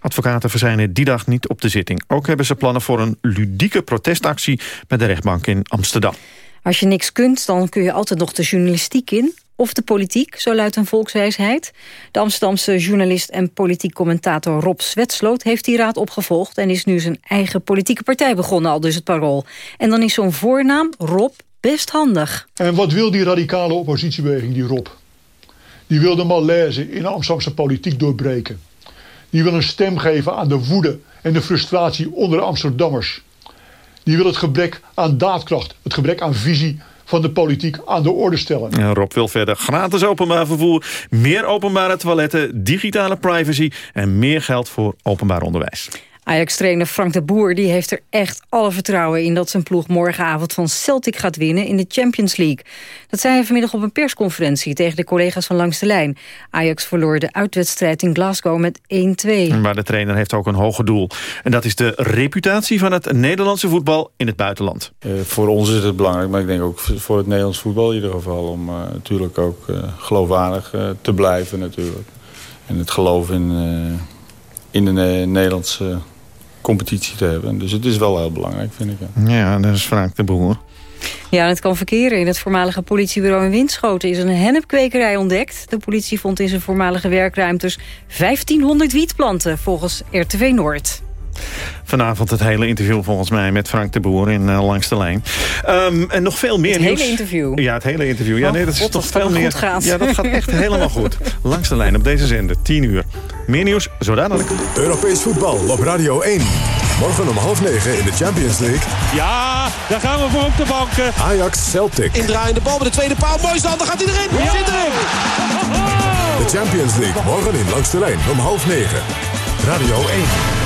Advocaten verzijnen die dag niet op de zitting. Ook hebben ze plannen voor een ludieke protestactie bij de rechtbank in Amsterdam. Als je niks kunt, dan kun je altijd nog de journalistiek in of de politiek, zo luidt een volkswijsheid. De Amsterdamse journalist en politiek commentator Rob Zwetsloot... heeft die raad opgevolgd en is nu zijn eigen politieke partij begonnen... al dus het parool. En dan is zo'n voornaam, Rob, best handig. En wat wil die radicale oppositiebeweging, die Rob? Die wil de malaise in de Amsterdamse politiek doorbreken. Die wil een stem geven aan de woede en de frustratie onder de Amsterdammers. Die wil het gebrek aan daadkracht, het gebrek aan visie van de politiek aan de orde stellen. Rob wil verder gratis openbaar vervoer, meer openbare toiletten, digitale privacy en meer geld voor openbaar onderwijs. Ajax-trainer Frank de Boer die heeft er echt alle vertrouwen in... dat zijn ploeg morgenavond van Celtic gaat winnen in de Champions League. Dat zei hij vanmiddag op een persconferentie tegen de collega's van Langs de Lijn. Ajax verloor de uitwedstrijd in Glasgow met 1-2. Maar de trainer heeft ook een hoger doel. En dat is de reputatie van het Nederlandse voetbal in het buitenland. Uh, voor ons is het belangrijk, maar ik denk ook voor het Nederlands voetbal in ieder geval... om uh, natuurlijk ook uh, geloofwaardig te blijven natuurlijk. En het geloof in, in de Nederlandse competitie te hebben. Dus het is wel heel belangrijk, vind ik. Ja, dat is Frank de Boer. Ja, en het kan verkeren. In het voormalige politiebureau in Winschoten is een hennepkwekerij ontdekt. De politie vond in zijn voormalige werkruimtes 1500 wietplanten, volgens RTV Noord. Vanavond het hele interview volgens mij met Frank de Boer in uh, Langs de Lijn. Um, en nog veel meer het nieuws. Het hele interview? Ja, het hele interview. Ja, oh, nee, dat God, is toch veel meer. Gaat. Ja, dat gaat echt helemaal goed. Langs de Lijn op deze zender, 10 uur. Meer nieuws, zo dadelijk. Europees voetbal op Radio 1. Morgen om half negen in de Champions League. Ja, daar gaan we voor op de banken. Ajax Celtic. Indraaiende bal met de tweede paal. Mooi stand, daar gaat hij erin. Ja. Zit erin. De Champions League morgen in Langs de Lijn om half negen. Radio 1.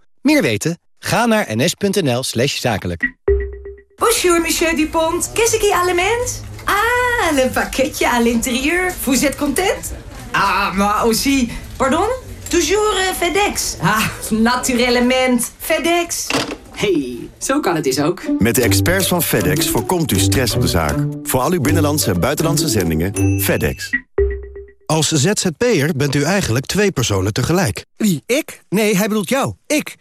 Meer weten? Ga naar ns.nl slash zakelijk. Bonjour, monsieur Dupont. Qu'est-ce qui a? Ah, le pakketje à l'intérieur. Vous êtes content? Ah, maar aussi... Pardon? Toujours uh, FedEx. Ah, naturellement. FedEx. hey, zo kan het dus ook. Met de experts van FedEx voorkomt u stress op de zaak. Voor al uw binnenlandse en buitenlandse zendingen, FedEx. Als ZZP'er bent u eigenlijk twee personen tegelijk. Wie, ik? Nee, hij bedoelt jou. Ik?